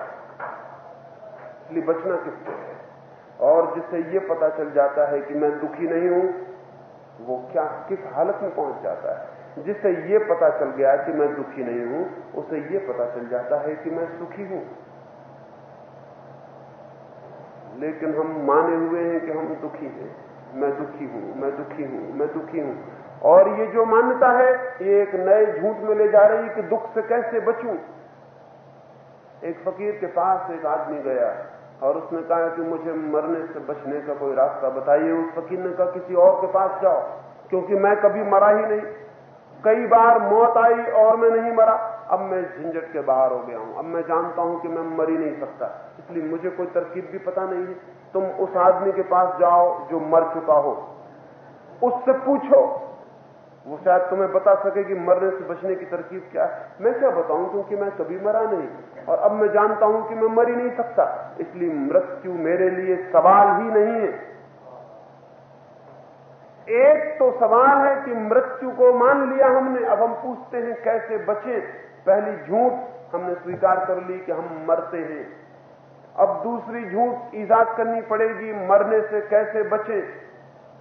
[SPEAKER 2] इसलिए बचना किससे है? और जिससे ये पता चल जाता है कि मैं दुखी नहीं हूँ, वो क्या, किस हालत में पहुँच जाता है? जिससे ये पता चल गया कि मैं दुखी नहीं हूँ, उसे ये पता चल जाता है कि मैं सुखी हूँ। लेकिन हम माने हुए हैं कि हम दुखी हैं। मैं दुखी हूँ, मैं दुखी हूँ, मैं दुखी हूँ। और ये जो मान्यता है, ये एक नए झूठ में ले जा रही कि दुख से कैसे बचूं? एक फकीर के पास एक आदमी गया और उसने कहा कि मुझे मरने से बचने का कोई रास्ता बताइए। उस फकीर ने कहा, किसी और के पास जाओ, क्योंकि मैं कभी मरा ही नहीं। कई बार मौत आई और मैं नहीं मरा। अब मैं झंझट के बाहर हो गया हूँ। अब मैं जानता हूँ कि मैं मर ही नहीं सकता। इसलिए मुझे कोई तरकीब भी पता नहीं है। तुम उस आदमी के पास जाओ जो मर चुका हो। उससे पूछो। वो शायद तुम्हें बता सके कि मरने से बचने की तरकीब क्या है। मैं क्या बताऊँ? क्योंकि मैं कभी मरा नहीं। और अब मैं जानता हूँ कि मैं मर ही नहीं सकता। इसलिए मृत्यु मेरे लिए सवाल ही नहीं है। एक तो सवाल है कि मृत्यु को मान लिया हमने। अब हम पूछते हैं, कैसे बचे? पहली झूठ हमने स्वीकार कर ली कि हम मरते हैं। अब दूसरी झूठ ईजाद करनी पड़ेगी, मरने से कैसे बचे?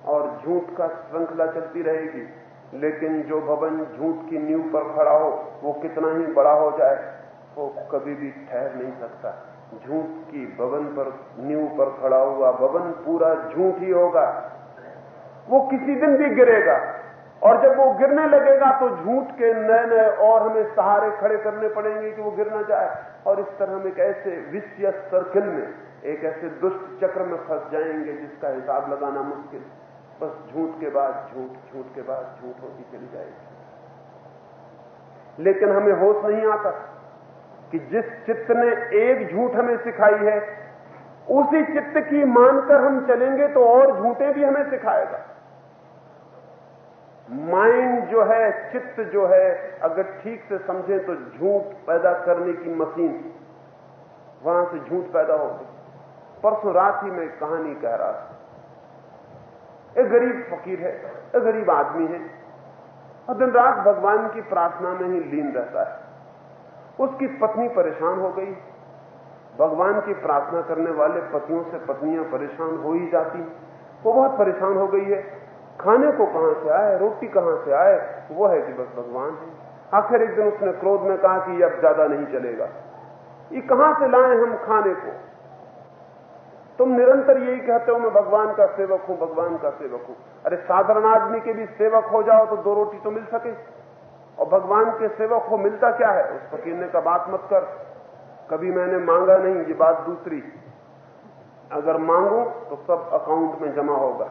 [SPEAKER 2] और झूठ का श्रृंखला चलती रहेगी। लेकिन जो भवन झूठ की नींव पर खड़ा हो, वो कितना ही बड़ा हो जाए, वो कभी भी ठहर नहीं सकता। झूठ की भवन पर, नींव पर खड़ा हुआ भवन पूरा झूठ ही होगा। वो किसी दिन भी गिरेगा। और जब वो गिरने लगेगा तो झूठ के नए नए और हमें सहारे खड़े करने पड़ेंगे कि वो गिर ना जाए और इस तरह हम एक ऐसे विषय सर्किल में, एक ऐसे दुष्ट चक्र में फंस जाएँगे जिसका हिसाब लगाना मुश्किल। बस झूठ के बाद झूठ झूठ के बाद झूठ होती चली जाएगी। लेकिन हमें होश नहीं आता कि जिस चित्त ने एक झूठ हमें सिखाई है, उसी चित्त की मानकर हम चलेंगे तो और झूठे भी हमें सिखाएगा। माइंड जो है, चित्त जो है, अगर ठीक से समझे तो झूठ पैदा करने की मशीन वहाँ से झूठ पैदा हो गई। परसों रात ही मैं कहानी कह रहा था। एक गरीब फकीर है, एक गरीब आदमी है। और दिन रात भगवान की प्रार्थना में ही लीन रहता है। उसकी पत्नी परेशान हो गई। भगवान की प्रार्थना करने वाले पतियों से पत्नियाँ परेशान हो ही जाती। वो बहुत परेशान हो गई है। खाने को कहाँ से आए, रोटी कहाँ से आए, वो है कि बस भगवान है। आखिर एक दिन उसने क्रोध में कहा कि अब ज़्यादा नहीं चलेगा। ये कहाँ से लाए हम खाने को? तुम निरंतर यही कहते हो, मैं भगवान का सेवक हूँ, भगवान का सेवक हूँ। अरे साधारण आदमी के भी सेवक हो जाओ तो दो रोटी तो मिल सके। और भगवान के सेवक हो, मिलता क्या है? उस फकीर ने का बात मत कर। कभी मैंने मांगा नहीं, ये बात दूसरी। अगर मांगू तो सब अकाउंट में जमा होगा।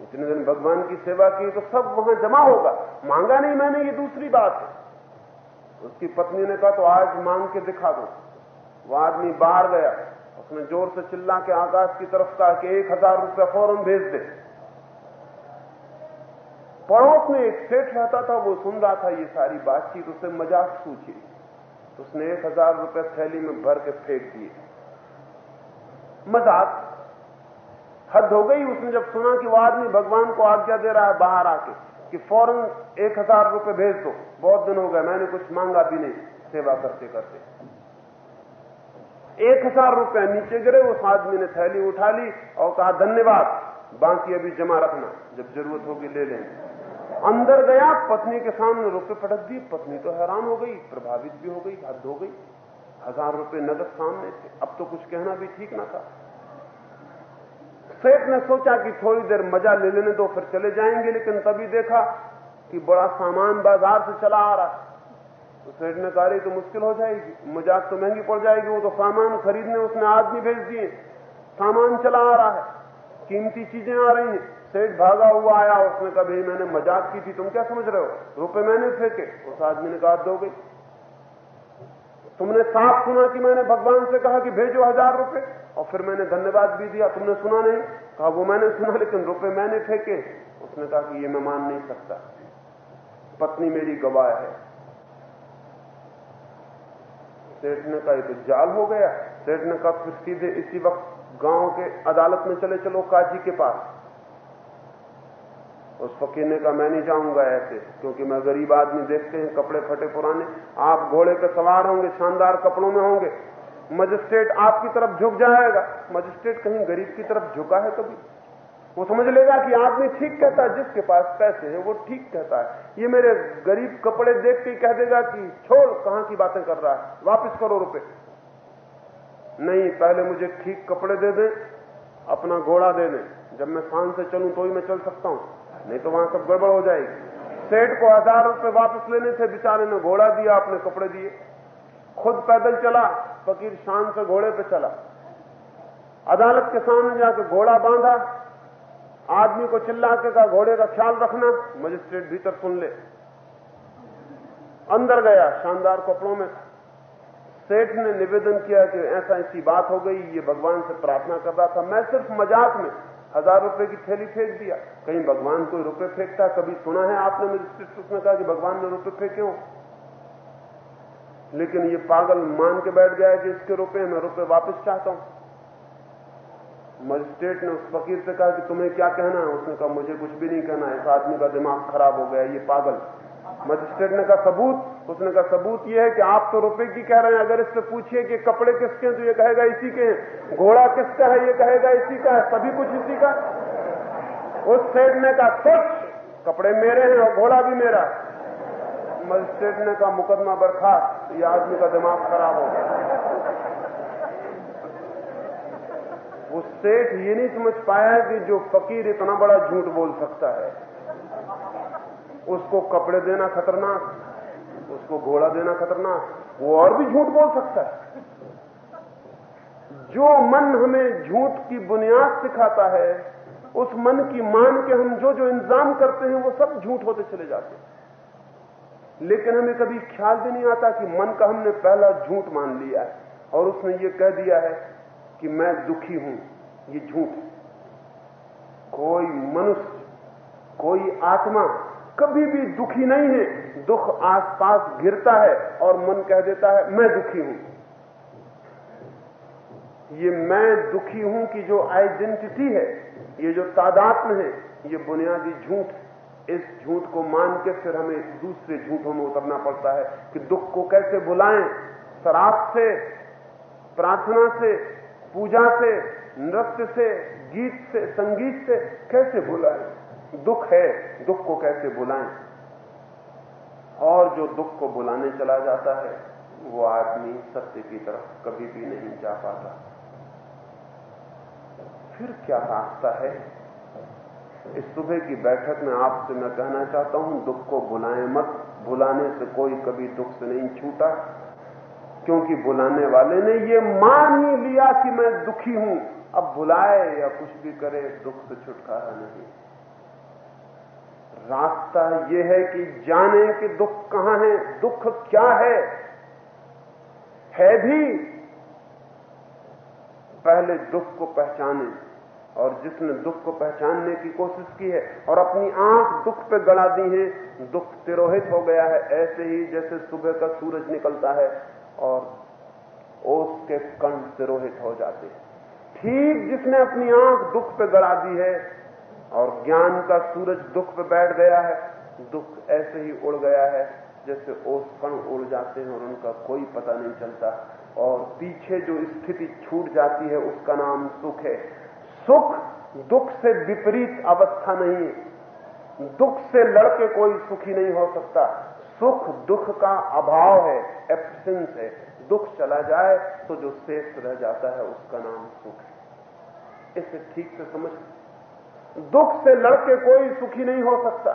[SPEAKER 2] इतने दिन भगवान की सेवा की तो सब वहाँ जमा होगा। मांगा नहीं मैंने, ये दूसरी बात है। उसकी पत्नी ने कहा तो आज मांग के दिखा दो। वो आदमी बाहर गया, उसने ज़ोर से चिल्ला के आकाश की तरफ़ कहा कि एक हज़ार रुपया फ़ौरन भेज दे। पड़ोस में एक सेठ रहता था, वो सुन रहा था ये सारी बातचीत, उसे मज़ाक सूझी। उसने एक हज़ार रुपये थैली में भर के फेंक दिए। मज़ाक। हद हो गई उसने जब सुना कि वो आदमी भगवान को आज्ञा दे रहा है बाहर आके, कि फ़ौरन एक हज़ार रुपये भेज दो, बहुत दिन हो गए, मैंने कुछ मांगा भी नहीं, सेवा करते करते। एक हज़ार रुपया नीचे गिरे, उस आदमी ने थैली उठा ली और कहा, धन्यवाद, बाकी अभी जमा रखना, जब ज़रूरत होगी ले लेंगे अंदर गया, पत्नी के सामने रुपये पटक दी पत्नी तो हैरान हो गई, प्रभावित भी हो गई, हद हो गई। हज़ार रुपए नगद सामने थे, अब तो कुछ कहना भी ठीक ना था। सेठ ने सोचा कि थोड़ी देर मज़ा ले लेने दो, फिर चले जाएँगे, लेकिन तभी देखा कि बड़ा सामान बाज़ार से चला आ रहा तो सेठ ने कहा तो मुश्किल हो जाएगी, मज़ाक तो महँगी पड़ जाएगी, वो तो सामान खरीदने उसने आदमी भेज दिए। सामान चला आ रहा है, कीमती चीज़ें आ रही हैं। सेठ भागा हुआ आया, उसने कहा, भाई, मैंने मज़ाक की थी, तुम क्या समझ रहे हो? रुपए मैंने फेंके। उस आदमी ने कहा, दो गई तुमने साफ़ सुना कि मैंने भगवान से कहा कि भेजो हज़ार रुपए। और फिर मैंने धन्यवाद भी दिया, तुमने सुना नहीं। कहा, वो मैंने सुना, लेकिन रुपए मैंने फेंके। उसने कहा कि ये मैं मान नहीं सकता। पत्नी मेरी गवाह है। सेठ ने कहा तो जाल हो गया। सेठ ने कहा फिर सीधे इसी वक्त गाँव के अदालत में चले चलो, काजी के पास। उस फकीर ने कहा मैं नहीं जाऊँगा ऐसे, क्योंकि मैं गरीब आदमी देखते हैं, कपड़े फटे पुराने। आप घोड़े पे सवार होंगे, शानदार कपड़ों में होंगे। मजिस्ट्रेट आपकी तरफ़ झुक जाएगा। मजिस्ट्रेट कहीं गरीब की तरफ़ झुका है कभी? वो समझ लेगा कि आदमी ठीक कहता है, जिसके पास पैसे हैं, वो ठीक कहता है। ये मेरे गरीब कपड़े देख के कह देगा कि छोड़, कहाँ की बातें कर रहा है? वापस करो रुपए। नहीं, पहले मुझे ठीक कपड़े दे दें, अपना घोड़ा दे दें। जब मैं शान से चलूँ तो ही मैं चल सकता हूँ। नहीं तो वहाँ सब गड़बड़ हो जाएगी। सेठ को हज़ार रुपए वापस लेने से बेचारे ने घोड़ा दिया अपने कपड़े दिए। खुद पैदल चला, फकीर शान से घोड़े पे चला। अदालत के सामने जाकर घोड़ा बांधा, आदमी को चिल्ला के कहा, घोड़े का ख्याल रखना, मजिस्ट्रेट भीतर सुन ले। अंदर गया, शानदार कपड़ों में। सेठ ने निवेदन किया कि ऐसा ऐसी बात हो गई, ये भगवान से प्रार्थना कर रहा था। मैं सिर्फ़ मज़ाक में हज़ार रुपए की थैली फेंक दिया। कहीं भगवान कोई रुपए फेंकता? कभी सुना है आपने मेरे मजिस्ट्रेट उसने कहा कि भगवान ने रुपए फेंके हो? लेकिन ये पागल मान के बैठ गया है कि इसके रुपए मैं रुपए वापस चाहता हूँ। मजिस्ट्रेट ने उस फकीर से कहा कि तुम्हें क्या कहना है? उसने कहा, मुझे कुछ भी नहीं कहना। इस आदमी का दिमाग खराब हो गया, ये पागल। मजिस्ट्रेट ने कहा, सबूत? उसने कहा, सबूत यह है कि आप तो रुपए की कह रहे हैं, अगर इससे पूछिए कि कपड़े किसके हैं तो ये कहेगा इसी के हैं। घोड़ा किसका है, ये कहेगा इसी का है, सभी कुछ इसी का। उस सेठ ने कहा, सच, कपड़े मेरे हैं और घोड़ा भी मेरा मजिस्ट्रेट ने कहा, मुकदमा बर्खास्त ये आदमी का दिमाग खराब हो गया। वो सेठ ये नहीं समझ पाया कि जो फकीर इतना बड़ा झूठ बोल सकता है, उसको कपड़े देना खतरनाक उसको घोड़ा देना खतरनाक वो और भी झूठ बोल सकता है। जो मन हमें झूठ की बुनियाद सिखाता है, उस मन की मान के हम जो जो इंतज़ाम करते हैं, वो सब झूठ होते चले जाते हैं। लेकिन हमें कभी ख्याल भी नहीं आता कि मन का हमने पहला झूठ मान लिया है। और उसने ये कह दिया है कि मैं दुखी हूँ। ये झूठ कोई मनुष्य, कोई आत्मा कभी भी दुखी नहीं है। दुख आसपास घिरता है और मन कह देता है, मैं दुखी हूँ। ये मैं दुखी हूँ कि जो आइडेंटिटी है, ये जो तादात्म है, ये बुनियादी झूठ इस झूठ को मान के फिर हमें दूसरे झूठों में उतरना पड़ता है कि दुख को कैसे बुलाएँ? शराब से, प्रार्थना से, पूजा से, नृत्य से, गीत से, संगीत से कैसे बुलाएँ? दुख है, दुख को कैसे बुलाएँ? और जो दुख को बुलाने चला जाता है, वो आदमी सत्य की तरफ़ कभी भी नहीं जा पाता। फिर क्या रास्ता है? इस सुबह की बैठक में आपसे मैं कहना चाहता हूँ, दुख को बुलाएँ मत। बुलाने से कोई कभी दुख से नहीं छूटा, क्योंकि बुलाने वाले ने ये मान ही लिया कि मैं दुखी हूँ। अब बुलाए या कुछ भी करे, दुख से छुटकारा नहीं। रास्ता यह है कि जाने कि दुख कहाँ है, दुख क्या है? है भी पहले दुख को पहचाने और जिसने दुख को पहचानने की कोशिश की है और अपनी आँख दुख पे गड़ा दी है, दुख तिरोहित हो गया है, ऐसे ही जैसे सुबह का सूरज निकलता है और ओस के कण तिरोहित हो जाते हैं। ठीक जिसने अपनी आँख दुख पे गड़ा दी है और ज्ञान का सूरज दुख पे बैठ गया है, दुख ऐसे ही उड़ गया है जैसे ओस कण उड़ जाते हैं और उनका कोई पता नहीं चलता। और पीछे जो स्थिति छूट जाती है, उसका नाम सुख है। सुख दुख से विपरीत अवस्था नहीं है। दुख से लड़के कोई सुखी नहीं हो सकता। सुख दुख का अभाव है एब्सेंस है। दुख चला जाए तो जो शेष रह जाता है, उसका नाम सुख है। इसे ठीक से समझ दुख से लड़के कोई सुखी नहीं हो सकता।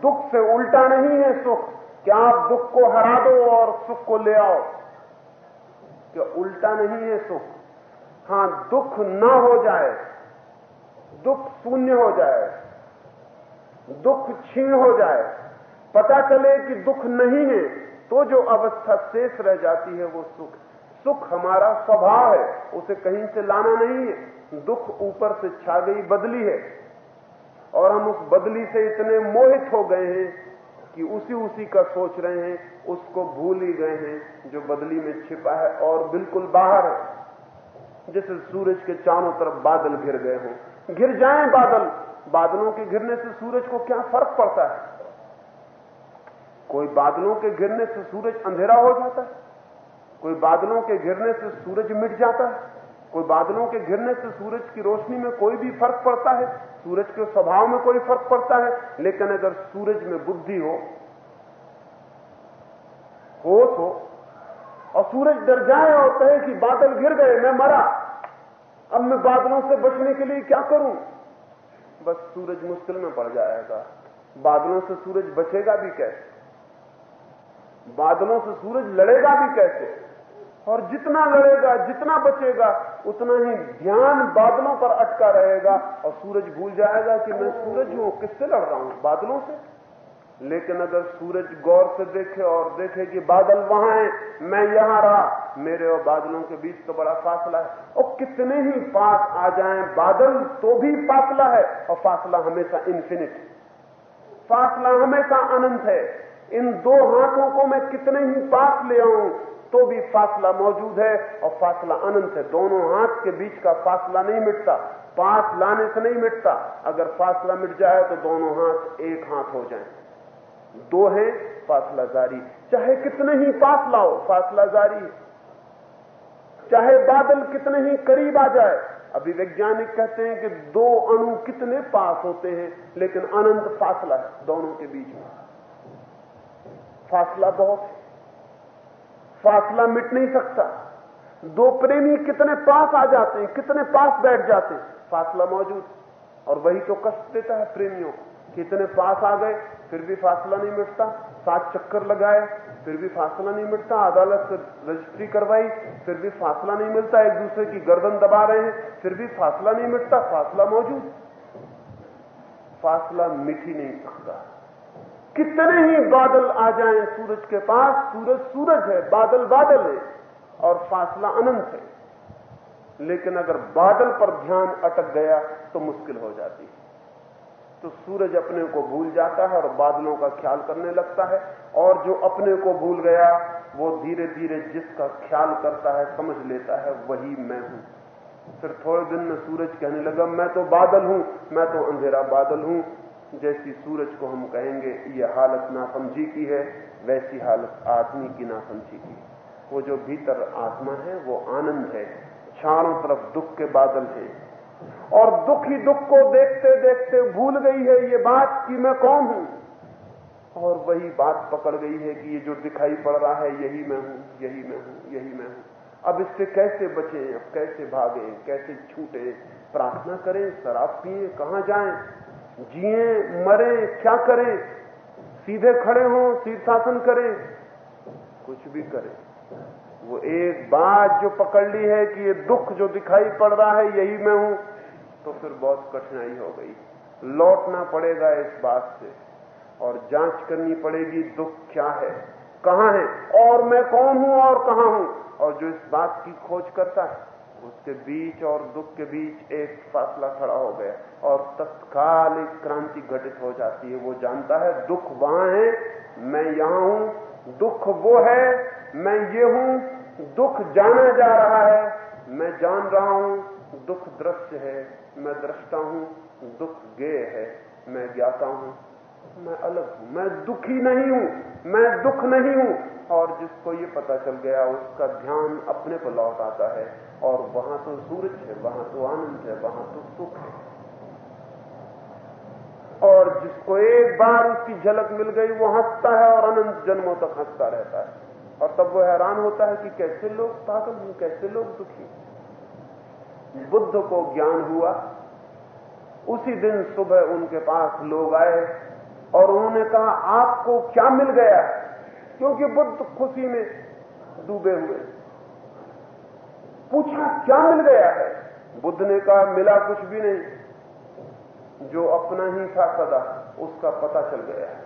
[SPEAKER 2] दुख से उल्टा नहीं है सुख क्या आप दुख को हरा दो और सुख को ले आओ। क्या उल्टा नहीं है सुख? हाँ, दुख ना हो जाए, दुख शून्य हो जाए, दुख छीण हो जाए, पता चले कि दुख नहीं है तो जो अवस्था शेष रह जाती है वो सुख। सुख हमारा स्वभाव है, उसे कहीं से लाना नहीं है। दुख ऊपर से छा गई बदली है। और हम उस बदली से इतने मोहित हो गए हैं कि उसी उसी का सोच रहे हैं, उसको भूल ही गए हैं, जो बदली में छिपा है और बिल्कुल बाहर है। जैसे सूरज के चारों तरफ़ बादल घिर गए हों। घिर जाएँ बादल, बादलों के घिरने से सूरज को क्या फ़र्क पड़ता है? कोई बादलों के घिरने से सूरज अंधेरा हो जाता है। कोई बादलों के घिरने से सूरज मिट जाता है, कोई बादलों के घिरने से सूरज की रोशनी में कोई भी फ़र्क पड़ता है, सूरज के स्वभाव में कोई फ़र्क पड़ता है, लेकिन अगर सूरज में बुद्धि हो, होश हो, और सूरज डर जाए और कहे कि बादल गिर गए, मैं मरा, अब मैं बादलों से बचने के लिए क्या करूँ? बस सूरज मुश्किल में पड़ जाएगा। बादलों से सूरज बचेगा भी कैसे? बादलों से सूरज लड़ेगा भी कैसे? और जितना लड़ेगा, जितना बचेगा, उतना ही ध्यान बादलों पर अटका रहेगा और सूरज भूल जाएगा कि मैं सूरज हूँ, किससे लड़ रहा हूँ? बादलों से। लेकिन अगर सूरज गौर से देखे और देखे कि बादल वहाँ है, मैं यहाँ रहा, मेरे और बादलों के बीच तो बड़ा फासला है। और कितने ही पास आ जाएँ, बादल तो भी फासला है और फासला हमेशा इन्फिनिट फासला हमेशा अनंत है। इन दो हाथों को मैं कितने ही पास ले आऊँ तो भी फासला मौजूद है और फासला अनंत है। दोनों हाथ के बीच का फासला नहीं मिटता पास लाने से नहीं मिटता। अगर फासला मिट जाए तो दोनों हाथ एक हाथ हो जाए। दो है, फासला जारी। चाहे कितने ही पास लाओ फासला जारी। चाहे बादल कितने ही करीब आ जाए। अभी वैज्ञानिक कहते हैं कि दो अणु कितने पास होते हैं, लेकिन अनंत फासला है दोनों के बीच में। फासला बहुत फासला मिट नहीं सकता। दो प्रेमी कितने पास आ जाते हैं, कितने पास बैठ जाते हैं। फासला मौजूद और वही तो कष्ट देता है प्रेमियों कितने पास आ गए, फिर भी फासला नहीं मिटता। सात चक्कर लगाए, फिर भी फासला नहीं मिटता। अदालत से रजिस्ट्री करवाई, फिर भी फासला नहीं मिलता। एक दूसरे की गर्दन दबा रहे हैं, फिर भी फासला नहीं मिटता। फासला मौजूद फासला मिट ही नहीं सकता। कितने ही बादल आ जाएँ सूरज के पास, सूरज सूरज है, बादल बादल है, और फासला अनंत है। लेकिन अगर बादल पर ध्यान अटक गया तो मुश्किल हो जाती है। तो सूरज अपने को भूल जाता है और बादलों का ख्याल करने लगता है, और जो अपने को भूल गया, वो धीरे धीरे जिसका ख्याल करता है, समझ लेता है, वही मैं हूँ। फिर थोड़े दिन में सूरज कहने लगा, मैं तो बादल हूँ, मैं तो अंधेरा बादल हूँ जैसी सूरज को हम कहेंगे, ये हालत नासमझी की है, वैसी हालत आदमी की नासमझी की वो जो भीतर आत्मा है, वो आनंद है, चारों तरफ़ दुख के बादल हैं। और दुख ही दुख को देखते देखते भूल गई है ये बात कि मैं कौन हूँ? और वही बात पकड़ गई है कि ये जो दिखाई पड़ रहा है, यही मैं हूँ, यही मैं हूँ, यही मैं हूँ। अब इससे कैसे बचे, अब कैसे भागे, कैसे छूटे? प्रार्थना करें, शराब पिए, कहाँ जाएँ? जिए, मरे, क्या करें? सीधे खड़े हों शीर्षासन करें। कुछ भी करें। वो एक बात जो पकड़ ली है कि ये दुख जो दिखाई पड़ रहा है, यही मैं हूँ तो फिर बहुत कठिनाई हो गई। लौटना पड़ेगा इस बात से, और जाँच करनी पड़ेगी दुख क्या है। कहाँ है? और मैं कौन हूँ और कहाँ हूँ? और जो इस बात की खोज करता है उसके बीच और दुख के बीच एक फासला खड़ा हो गया और तत्काल एक क्रांति घटित हो जाती है। वो जानता है, दुख वहाँ है, मैं यहाँ हूँ। दुख वो है, मैं ये हूँ। दुख जाना जा रहा है। मैं जान रहा हूँ, दुख दृश्य है। मैं दृष्टा हूँ, दुख गेय है। मैं ज्ञाता हूँ। मैं अलग हूँ। मैं दुखी नहीं हूँ। मैं दुख नहीं हूँ। और जिसको ये पता चल गया, उसका ध्यान अपने पर लौट आता है। और वहाँ तो सूरज है, वहाँ तो आनंद है, वहाँ तो सुख है। और जिसको एक बार उसकी झलक मिल गई, वो हंसता है और अनंत जन्मों तक हंसता रहता है। और तब वो हैरान होता है कि कैसे लोग पागल हैं, कैसे लोग दुखी बुद्ध को ज्ञान हुआ। उसी दिन सुबह उनके पास लोग आए और उन्होंने कहा, आपको क्या मिल गया? क्योंकि बुद्ध खुशी में डूबे हुए पूछा क्या मिल गया है? बुद्ध ने कहा, मिला कुछ भी नहीं। जो अपना ही था सदा, उसका पता चल गया है।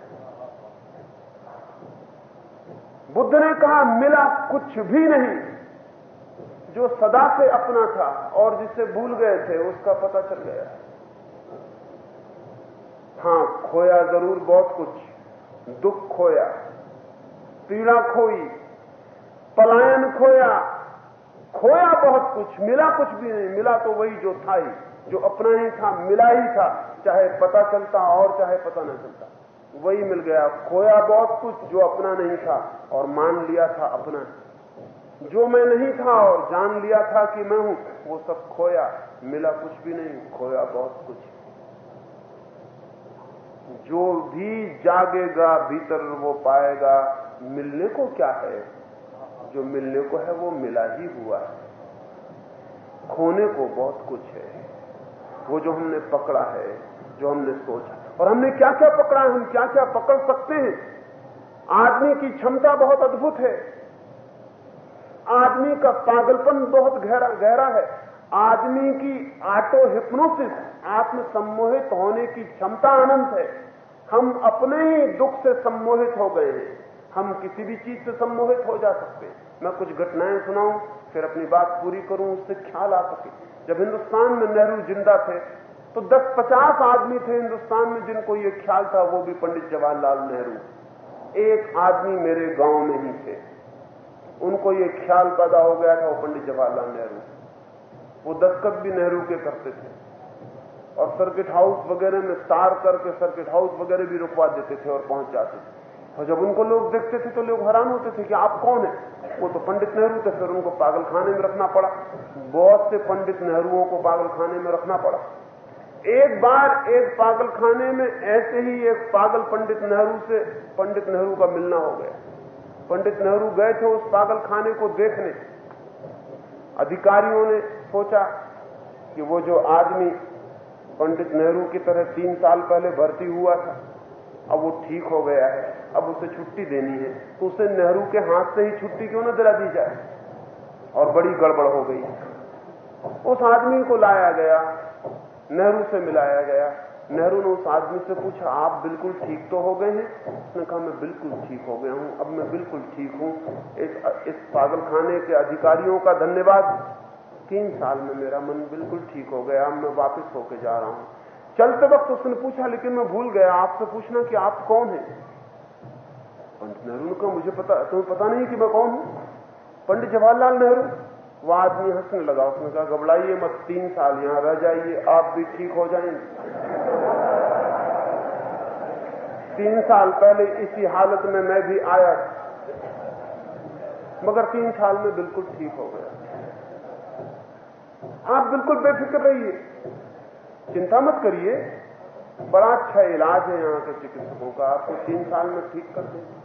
[SPEAKER 2] बुद्ध ने कहा, मिला कुछ भी नहीं। जो सदा से अपना था और जिसे भूल गए थे, उसका पता चल गया हाँ, खोया ज़रूर बहुत कुछ। दुख खोया, पीड़ा खोई, पलायन खोया खोया बहुत कुछ, मिला कुछ भी नहीं। मिला तो वही जो था ही, जो अपना ही था, मिला ही था, चाहे पता चलता और चाहे पता न चलता। वही मिल गया। खोया बहुत कुछ जो अपना नहीं था और मान लिया था अपना। जो मैं नहीं था और जान लिया था कि मैं हूँ, वो सब खोया। मिला कुछ भी नहीं, खोया बहुत कुछ। जो भी जागेगा, भीतर वो पाएगा। मिलने को क्या है? जो मिलने को है, वो मिला ही हुआ है। खोने को बहुत कुछ है। वो जो हमने पकड़ा है, जो हमने सोचा। और हमने क्या क्या पकड़ा है, हम क्या क्या पकड़ सकते हैं? आदमी की क्षमता बहुत अद्भुत है। आदमी का पागलपन बहुत गहरा गहरा है। आदमी की आटो हिप्नोसिस आत्म सम्मोहित होने की क्षमता अनंत है। हम अपने ही दुख से सम्मोहित हो गए हैं। हम किसी भी चीज़ से सम्मोहित हो जा सकते हैं। मैं कुछ घटनाएँ सुनाऊं, फिर अपनी बात पूरी करूँ, उससे ख्याल आ सके। जब हिंदुस्तान में नेहरू ज़िंदा थे तो 10-50 आदमी थे हिंदुस्तान में जिनको ये ख्याल था, वो भी पंडित जवाहरलाल नेहरू। एक आदमी मेरे गाँव में ही थे। उनको ये ख्याल पैदा हो गया था, वो पंडित जवाहरलाल नेहरू। वो दस्तखत भी नेहरू के करते थे। और सर्किट हाउस वगैरह में तार करके सर्किट हाउस वगैरह भी रुकवा देते थे और पहुँच जाते थे। और जब उनको लोग देखते थे तो लोग हैरान होते थे कि आप कौन है? वो तो पंडित नेहरू थे, फिर उनको पागल खाने में रखना पड़ा। बहुत से पंडित नेहरूओं को पागल खाने में रखना पड़ा। एक बार एक पागल खाने में ऐसे ही एक पागल पंडित नेहरू से पंडित नेहरू का मिलना हो गया। पंडित नेहरू गए थे उस पागल खाने को देखने। अधिकारियों ने सोचा कि वो जो आदमी पंडित नेहरू की तरह तीन साल पहले भर्ती हुआ था अब वो ठीक हो गया है, अब उसे छुट्टी देनी है तो उसे नेहरू के हाथ से ही छुट्टी क्यों ना दिला दी जाए? और बड़ी गड़बड़ हो गई। उस आदमी को लाया गया, नेहरू से मिलाया गया। नेहरू ने उस आदमी से पूछा, आप बिल्कुल ठीक तो हो गए हैं? उसने कहा, मैं बिल्कुल ठीक हो गया हूँ, अब मैं बिल्कुल ठीक हूँ। इस इस पागलखाने के अधिकारियों का धन्यवाद। तीन साल में मेरा मन बिल्कुल ठीक हो गया, अब मैं वापस होके जा रहा हूँ। चलते वक्त उसने पूछा, लेकिन मैं भूल गया, आपसे पूछना कि आप कौन हैं? पंडित नेहरू ने कहा, मुझे पता, तुम्हें पता नहीं कि मैं कौन हूँ? पंडित जवाहरलाल नेहरू, वो आदमी हंसने लगा, उसने कहा, घबराइए मत, तीन साल यहाँ रह जाइए, आप भी ठीक हो जाएँगे। तीन साल पहले इसी हालत में मैं भी आया, मगर तीन साल में बिल्कुल ठीक हो गया। आप बिल्कुल बेफिक्र रहिए। चिंता मत करिए। बड़ा अच्छा इलाज है यहाँ के चिकित्सकों का। आपको तीन साल में ठीक कर देंगे।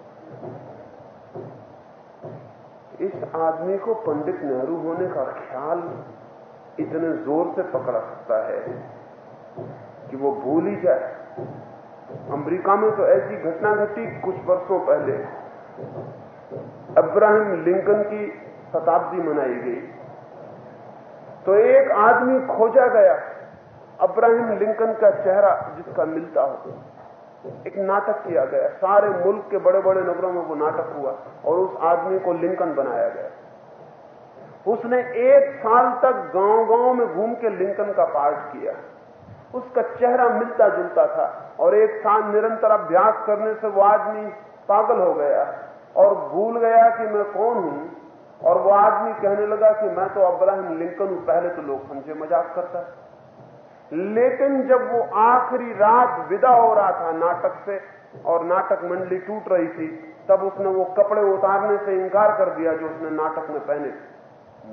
[SPEAKER 2] इस आदमी को पंडित नेहरू होने का ख्याल इतने ज़ोर से पकड़ा सकता है कि वो भूल ही जाए। अमेरिका में तो ऐसी घटना घटी कुछ वर्षों पहले। अब्राहम लिंकन की शताब्दी मनाई गई। तो एक आदमी खोजा गया। अब्राहम लिंकन का चेहरा जिसका मिलता हो, एक नाटक किया गया। सारे मुल्क के बड़े बड़े नगरों में वो नाटक हुआ और उस आदमी को लिंकन बनाया गया। उसने एक साल तक गाँव गाँव में घूम के लिंकन का पाठ किया। उसका चेहरा मिलता जुलता था और एक साल निरंतर अभ्यास करने से वो आदमी पागल हो गया और भूल गया कि मैं कौन हूँ और वो आदमी कहने लगा कि मैं तो अब्राहम लिंकन हूँ, पहले तो लोग समझे मज़ाक करता। है लेकिन जब वो आखिरी रात विदा हो रहा था नाटक से, और नाटक मंडली टूट रही थी, तब उसने वो कपड़े उतारने से इंकार कर दिया जो उसने नाटक में पहने।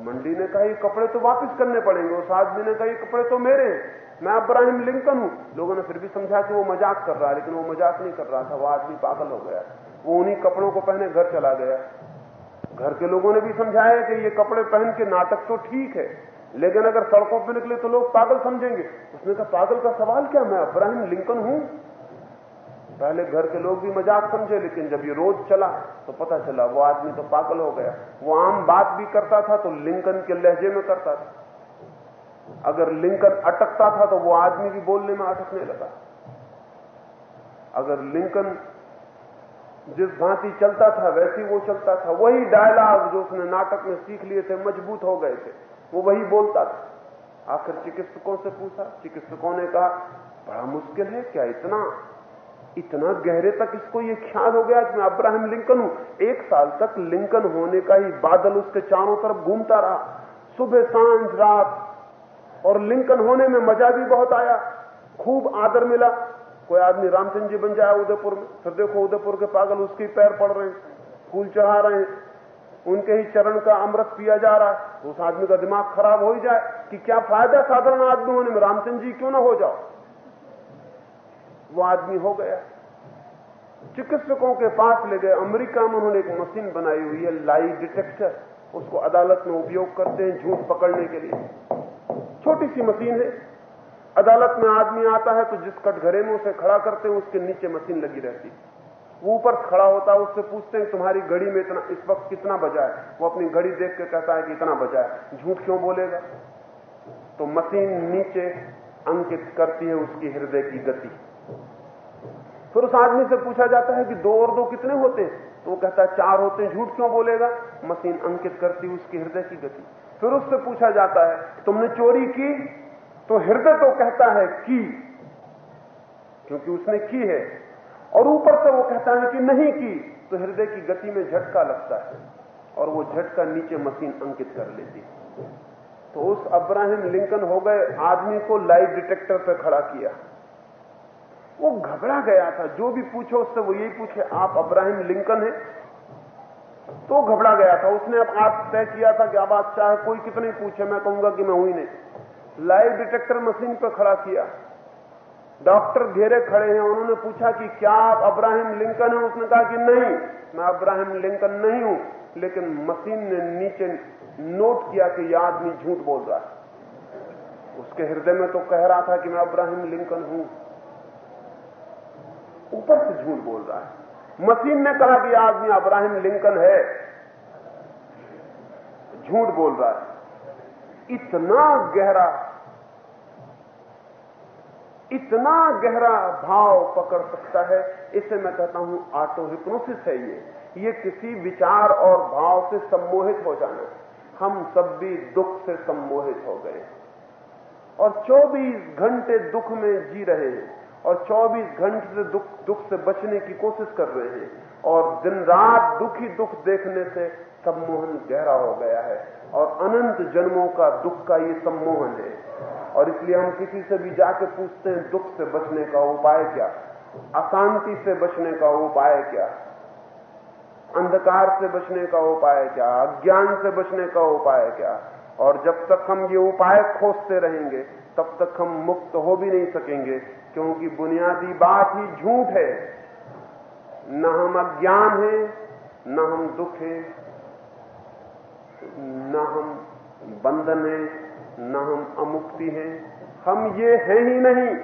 [SPEAKER 2] मंडी ने कहा, ये कपड़े तो वापस करने पड़ेंगे, उस आदमी ने कहा, ये कपड़े तो मेरे हैं, मैं अब्राहिम लिंकन हूँ। लोगों ने फिर भी समझा कि वो मज़ाक कर रहा है, लेकिन वो मज़ाक नहीं कर रहा था, वो आदमी पागल हो गया। वो उन्हीं कपड़ों को पहने घर चला गया। घर के लोगों ने भी समझाया कि ये कपड़े पहन के नाटक तो ठीक है लेकिन अगर सड़कों पर निकले तो लोग पागल समझेंगे। उसने कहा, पागल का सवाल क्या? मैं अब्राहिम लिंकन हूँ। पहले घर के लोग भी मज़ाक समझे, लेकिन जब ये रोज चला तो पता चला, वो आदमी तो पागल हो गया। वो आम बात भी करता था तो लिंकन के लहजे में करता था। अगर लिंकन अटकता था तो वो आदमी भी बोलने में अटकने लगा। अगर लिंकन जिस भांति चलता था, वैसी वो चलता था। वही डायलॉग जो उसने नाटक में सीख लिए थे, मज़बूत हो गए थे। वो वही बोलता था। आखिर चिकित्सकों से पूछा, चिकित्सकों ने कहा, बड़ा मुश्किल है क्या इतना? इतना गहरे तक इसको ये ख्याल हो गया कि मैं अब्राहम लिंकन हूँ। एक साल तक लिंकन होने का ही बादल उसके चारों तरफ़ घूमता रहा। सुबह, साँझ, रात, और लिंकन होने में मज़ा भी बहुत आया। खूब आदर मिला। कोई आदमी रामचंद्र जी बन जाए उदयपुर में, फिर देखो उदयपुर के पागल उसके पैर पड़ रहे हैं, फूल चढ़ा रहे हैं। उनके ही चरण का अमृत पिया जा रहा है। तो उस आदमी का दिमाग खराब हो ही जाए कि क्या फ़ायदा साधारण आदमी होने में? रामचंद्र जी क्यों ना हो जाओ? वो आदमी हो गया। चिकित्सकों के पास ले गए। अमेरिका में उन्होंने एक मशीन बनाई हुई है, लाई डिटेक्टर। उसको अदालत में उपयोग करते हैं झूठ पकड़ने के लिए। छोटी सी मशीन है। अदालत में आदमी आता है तो जिस कटघरे में उसे खड़ा करते हैं, उसके नीचे मशीन लगी रहती वो ऊपर खड़ा होता है, उससे पूछते हैं, तुम्हारी घड़ी में इतना, इस वक्त कितना बजा है? वो अपनी घड़ी देख के कहता है कि इतना बजा है। झूठ क्यों बोलेगा? तो मशीन नीचे अंकित करती है उसकी हृदय की गति। फिर उस आदमी से पूछा जाता है कि दो और दो कितने होते हैं? तो वो कहता है, चार होते हैं। झूठ क्यों बोलेगा? मशीन अंकित करती उसकी हृदय की गति। फिर उससे पूछा जाता है, तुमने चोरी की? तो हृदय तो कहता है, की। क्योंकि उसने की है। और ऊपर से वो कहता है कि नहीं की तो हृदय की गति में झटका लगता है और वो झटका नीचे मशीन अंकित कर लेती तो उस अब्राहिम लिंकन हो गए, आदमी को लाइव डिटेक्टर पर खड़ा किया। वो घबरा गया था, जो भी पूछो उससे वो यही पूछे, आप अब्राहिम लिंकन है? तो घबरा गया था। उसने अब आप तय किया था कि अब आप चाहे कोई कितने पूछे, मैं कहूँगा कि मैं हुई नहीं। लाइव डिटेक्टर मशीन पर खड़ा किया। डॉक्टर घेरे खड़े हैं, उन्होंने पूछा कि क्या आप अब्राहिम लिंकन हैं? उसने कहा कि नहीं, मैं अब्राहिम लिंकन नहीं हूँ, लेकिन मशीन ने नीचे नोट किया कि यह आदमी झूठ बोल रहा है। उसके हृदय में तो कह रहा था कि मैं अब्राहिम लिंकन हूँ। ऊपर से झूठ बोल रहा है। मशीन ने कहा कि आदमी अब्राहिम लिंकन है। झूठ बोल रहा है। इतना गहरा इतना गहरा भाव पकड़ सकता है, इसे मैं कहता हूँ ऑटो हिप्नोसिस है ये। ये किसी विचार और भाव से सम्मोहित हो जाना। हम सब भी दुख से सम्मोहित हो गए। और 24 घंटे दुख में जी रहे हैं और 24 घंटे से दुख दुख से बचने की कोशिश कर रहे हैं और दिन रात दुख दुख देखने से सम्मोहन गहरा हो गया है और अनंत जन्मों का दुख का ये सम्मोहन है। और इसलिए हम किसी से भी जाके पूछते हैं, दुख से बचने का उपाय क्या? अशांति से बचने का उपाय क्या? अंधकार से बचने का उपाय क्या? अज्ञान से बचने का उपाय क्या? और जब तक हम ये उपाय खोजते रहेंगे, तब तक हम मुक्त हो भी नहीं सकेंगे, क्योंकि बुनियादी बात ही झूठ है। न हम अज्ञान है, न हम दुख है, न हम बंधन है न हम अमुक्ति हैं, हम ये हैं ही नहीं।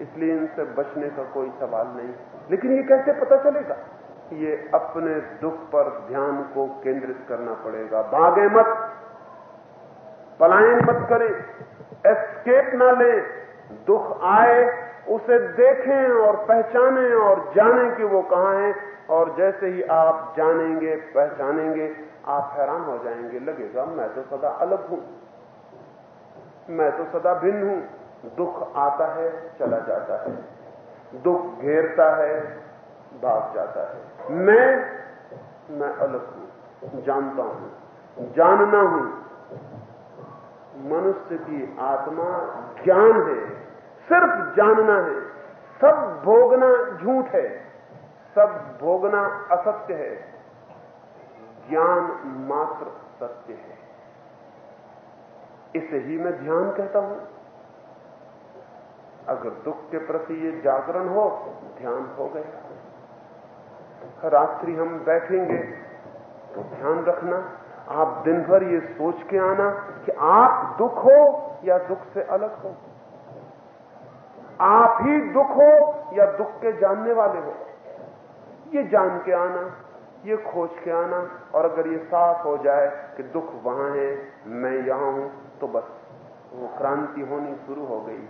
[SPEAKER 2] इसलिए इनसे बचने का कोई सवाल नहीं। लेकिन ये कैसे पता चलेगा? ये अपने दुख पर ध्यान को केंद्रित करना पड़ेगा। भागे मत। पलायन मत करें। एस्केप ना ले। दुख आए, उसे देखें और पहचानें और जानें कि वो कहाँ है। और जैसे ही आप जानेंगे, पहचानेंगे, आप हैरान हो जाएँगे। लगेगा, मैं तो सदा अलग हूँ। मैं तो सदा भिन्न हूँ। दुख आता है, चला जाता है। दुख घेरता है, भाग जाता है। मैं मैं अलग हूँ, जानता हूँ, जानना हूँ। मनुष्य की आत्मा ज्ञान है, सिर्फ़ जानना है। सब भोगना झूठ है, सब भोगना असत्य है। ज्ञान मात्र सत्य है। इसे ही मैं ध्यान कहता हूँ। अगर दुख के प्रति ये जागरण हो, ध्यान हो गया। रात्रि हम बैठेंगे तो ध्यान रखना, आप दिन भर ये सोच के आना कि आप दुख हो या दुख से अलग हो। आप ही दुख हो या दुख के जानने वाले हो। ये जान के आना, ये खोज के आना, और अगर ये साफ़ हो जाए कि दुख वहाँ है, मैं यहाँ हूँ तो बस वो क्रांति होनी शुरू हो गई,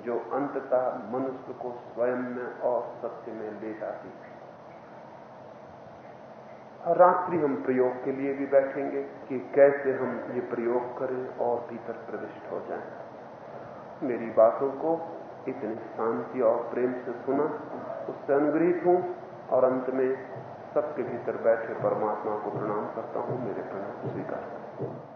[SPEAKER 2] जो अंततः मनुष्य को स्वयं में और सत्य में ले जाती थी रात्रि हम प्रयोग के लिए भी बैठेंगे कि कैसे हम ये प्रयोग करें और भीतर प्रविष्ट हो जाएँ। मेरी बातों को इतनी शांति और प्रेम से सुना, उससे अनुग्रहित हूँ, और अंत में सबके भीतर बैठे परमात्मा को प्रणाम करता हूँ, मेरे प्रणाम स्वीकार